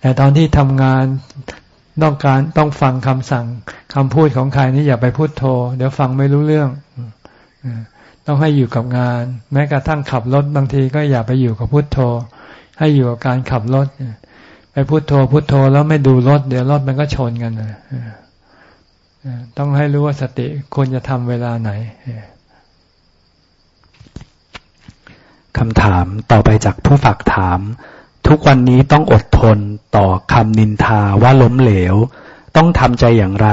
แต่ตอนที่ทำงานต้องการต้องฟังคำสั่งคำพูดของใครนี่อย่าไปพุโทโธ เดี๋ยวฟังไม่รู้เรื่องต้องให้อยู่กับงาน แม้กระทั่งขับรถบางทีก็อย่าไปอยู่กับพุโทโธ ให้อยู่กับการขับรถ ไปพุโทโธพุโทโธแล้วไม่ดูรถเดี๋ยวรถมันก็ชนกันต้องให้รู้ว่าสติควรจะทำเวลาไหนคำถามต่อไปจากผู้ฝากถาม ทุกวันนี้ต้องอดทนต่อคำนินทาว่าล้มเหลว ต้องทำใจอย่างไร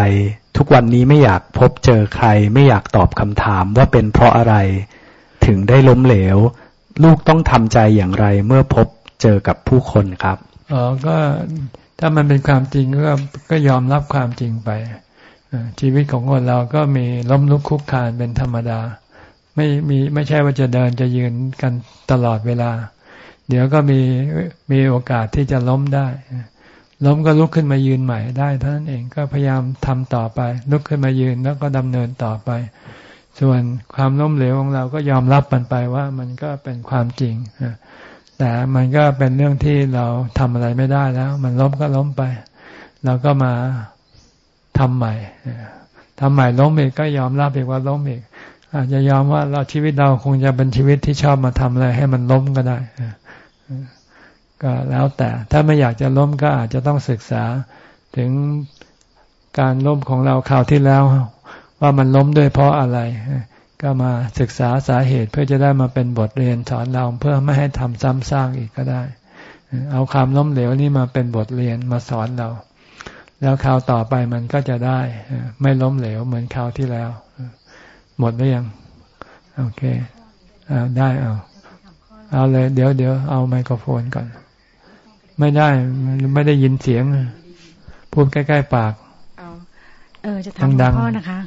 ทุกวันนี้ไม่อยากพบเจอใคร ไม่อยากตอบคำถามว่าเป็นเพราะอะไร ถึงได้ล้มเหลว ลูกต้องทำใจอย่างไรเมื่อพบเจอกับผู้คนครับ อ๋อก็ถ้ามันเป็นความจริงก็ก็ยอมรับความจริงไปชีวิตของคนเราก็มีล้มลุกคุกคานเป็นธรรมดา ไม่มีไม่ใช่ว่าจะเดินจะยืนกันตลอดเวลา เดี๋ยวก็มีมีโอกาสที่จะล้มได้ ล้มก็ลุกขึ้นมายืนใหม่ได้เท่านั้นเองก็พยายามทำต่อไป ลุกขึ้นมายืนแล้วก็ดำเนินต่อไป ส่วนความล้มเหลวของเราก็ยอมรับมันไปว่ามันก็เป็นความจริง แต่มันก็เป็นเรื่องที่เราทำอะไรไม่ได้แล้ว มันล้มก็ล้มไป เราก็มาทำใหม่ทำใหม่ล้มอีกก็ยอมรับอีกว่าล้มอีกอาจจะยอมว่าเราชีวิตเราคงจะเป็นชีวิตที่ชอบมาทำอะไรให้มันล้มก็ได้ก็แล้วแต่ ถ้าไม่อยากจะล้มก็อาจจะต้องศึกษาถึงการล้มของเราคราวที่แล้ว ว่ามันล้มด้วยเพราะอะไร ก็มาศึกษาสาเหตุเพื่อจะได้มาเป็นบทเรียนสอนเราเพื่อไม่ให้ทำซ้ำซากอีกก็ได้ เอาความล้มเหลวนี้มาเป็นบทเรียนมาสอนเรา แล้วคราวต่อไปมันก็จะได้ ไม่ล้มเหลวเหมือนคราวที่แล้ว หมดหรือยัง โอเคเอาได้เอาเอาเลย เดี๋ยวเดี๋ยวเอาไมโครโฟนก่อน ไม่ได้ไม่ได้ยินเสียง พูดใกล้ ๆ ปาก เออจะถามพ่อนะคะ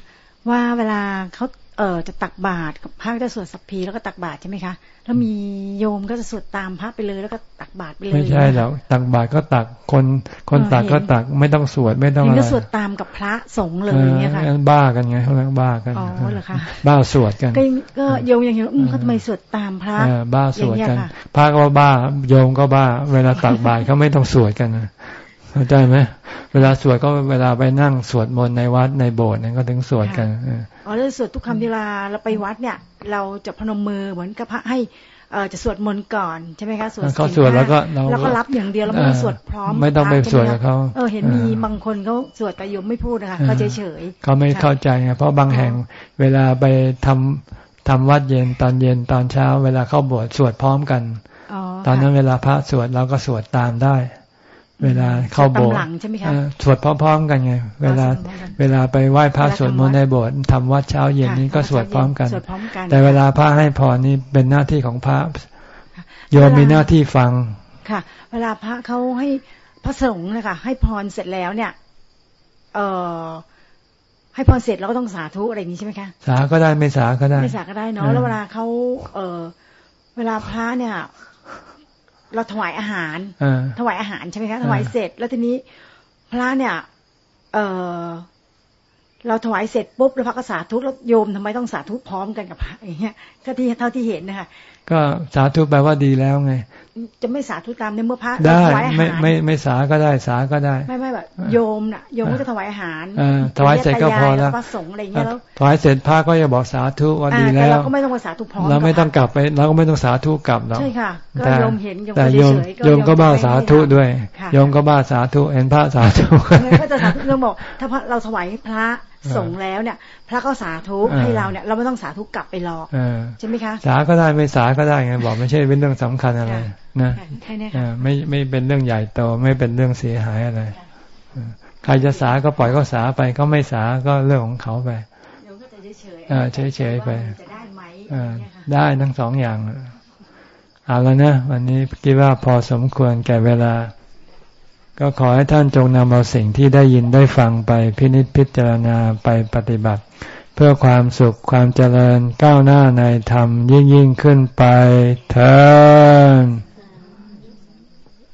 ว่าเวลาเขา เออจะตักบาตรพระก็จะสวดสัพพีแล้วก็ตักบาตรใช่ไหมคะแล้วมีโยมก็จะสวดตามพระไปเลย แล้วก็ตักบาตรไปเลยไม่ใช่แล้วตักบาตรก็ตักคนคนตักก็ตักไม่ต้องสวดไม่ต้องอะไรก็สวดตามกับพระสงฆ์เลยเนี่ยค่ะบ้ากันไงเขาเรียกบ้ากันอ๋อเหรอคะบ้าสวดกันก็โยมอย่างเงี้ยอืมเขาทำไมสวดตามพระบ้าสวดกันพระก็บ้าโยมก็บ้า เวลาตักบาตรเขาไม่ต้องสวดกัน เข้าใจไหมเวลาสวดก็เวลาไปนั่งสวดมนต์ในวัดในโบสถ์นั่นก็ถึงสวดกันอ๋อแล้วสวดทุกคำเวลาเราไปวัดเนี่ย เราจะพนมมือเหมือนกับพระให้เออจะสวดมนต์ก่อนใช่ไหมคะสวดเขาสวดแล้วก็แล้วก็รับอย่างเดียวแล้วไม่สวดพร้อมไม่ต้องไปสวดกับเขาเออเห็นมีบางคนเขาสวดแต่ยมไม่พูดนะคะเขาเฉยเฉยเขาไม่เข้าใจไงเพราะบางแห่งเวลาไปทำทำวัดเย็นตอนเย็นตอนเช้า เวลาเข้าบวชสวดพร้อมกัน ตอนนั้นเวลาพระสวดเราก็สวดตามได้ เวลาเข้าโบสถ์สวดพร้อม ๆ กันไง เวลา เวลาไปไหว้พระสวดมนต์ในโบสถ์ทำวัดเช้าเย็นนี้ก็สวดพร้อมกัน แต่เวลาพระให้พรนี่เป็นหน้าที่ของพระโยมมีหน้าที่ฟัง ค่ะ เวลาพระเขาให้พระสงฆ์นะคะให้พรเสร็จแล้วเนี่ย เออให้พรเสร็จเราก็ต้องสาธุอะไรอย่างนี้ใช่ไหมคะ สาก็ได้ไม่สาก็ได้ ไม่สาก็ได้เนาะแล้วเวลาเขาเออเวลาพระเนี่ย เราถวายอาหารถวายอาหารใช่ไหมคะถวายเสร็จ แล้วทีนี้พระเนี่ย เออเราถวายเสร็จปุ๊บแล้วพระก็สาธุแล้วโยมทำไมต้องสาธุพร้อมกันกับพระอย่างเงี้ยก็ที่เท่าที่เห็นนะคะก็สาธุแปลว่าดีแล้วไง จะไม่สาธุตามในเมื่อพระได้ไม่ไม่ไม่สาก็ได้สาก็ได้ ไม่ไม่แบบโยมน่ะโยมก็จะถวายอาหารถวายเสร็จก็พอแล้วพระสงฆ์อะไรเงี้ยแล้วถวายเสร็จพระก็จะบอกสาธุว่าดีแล้วเราก็ไม่ต้องมาสาธุพร้อมเราไม่ต้องกลับไปเราก็ไม่ต้องสาธุกลับหรอกใช่ค่ะก็โยมเห็นแต่โยมโยมก็บ้าสาธุด้วยโยมก็บ้าสาธุเห็นพระสาธุก็จะสาธุเราบอกถ้าเราถวายพระสงแล้วเนี่ย พระก็สาธุให้เราเนี่ย เราไม่ต้องสาธุกลับไปรอใช่ไหมคะ สาก็ได้ไม่สาก็ได้ไงบอกไม่ใช่เป็นเรื่องสำคัญอะไร นะไม่ไม่เป็นเรื่องใหญ่โตไม่เป็นเรื่องเสียหายอะไรใครจะสาก็ปล่อยก็สาไปก็ไม่สาก็เรื่องของเขาไปเฉยเฉยไปได้ทั้งสองอย่างเอาแล้วนะวันนี้คิดว่าพอสมควรแก่เวลา ก็ขอให้ท่านจงนำเอาสิ่งที่ได้ยินได้ฟังไปพินิจพิจารณาไปปฏิบัติ เพื่อความสุขความเจริญก้าวหน้าในธรรมยิ่งยิ่งขึ้นไปเถิด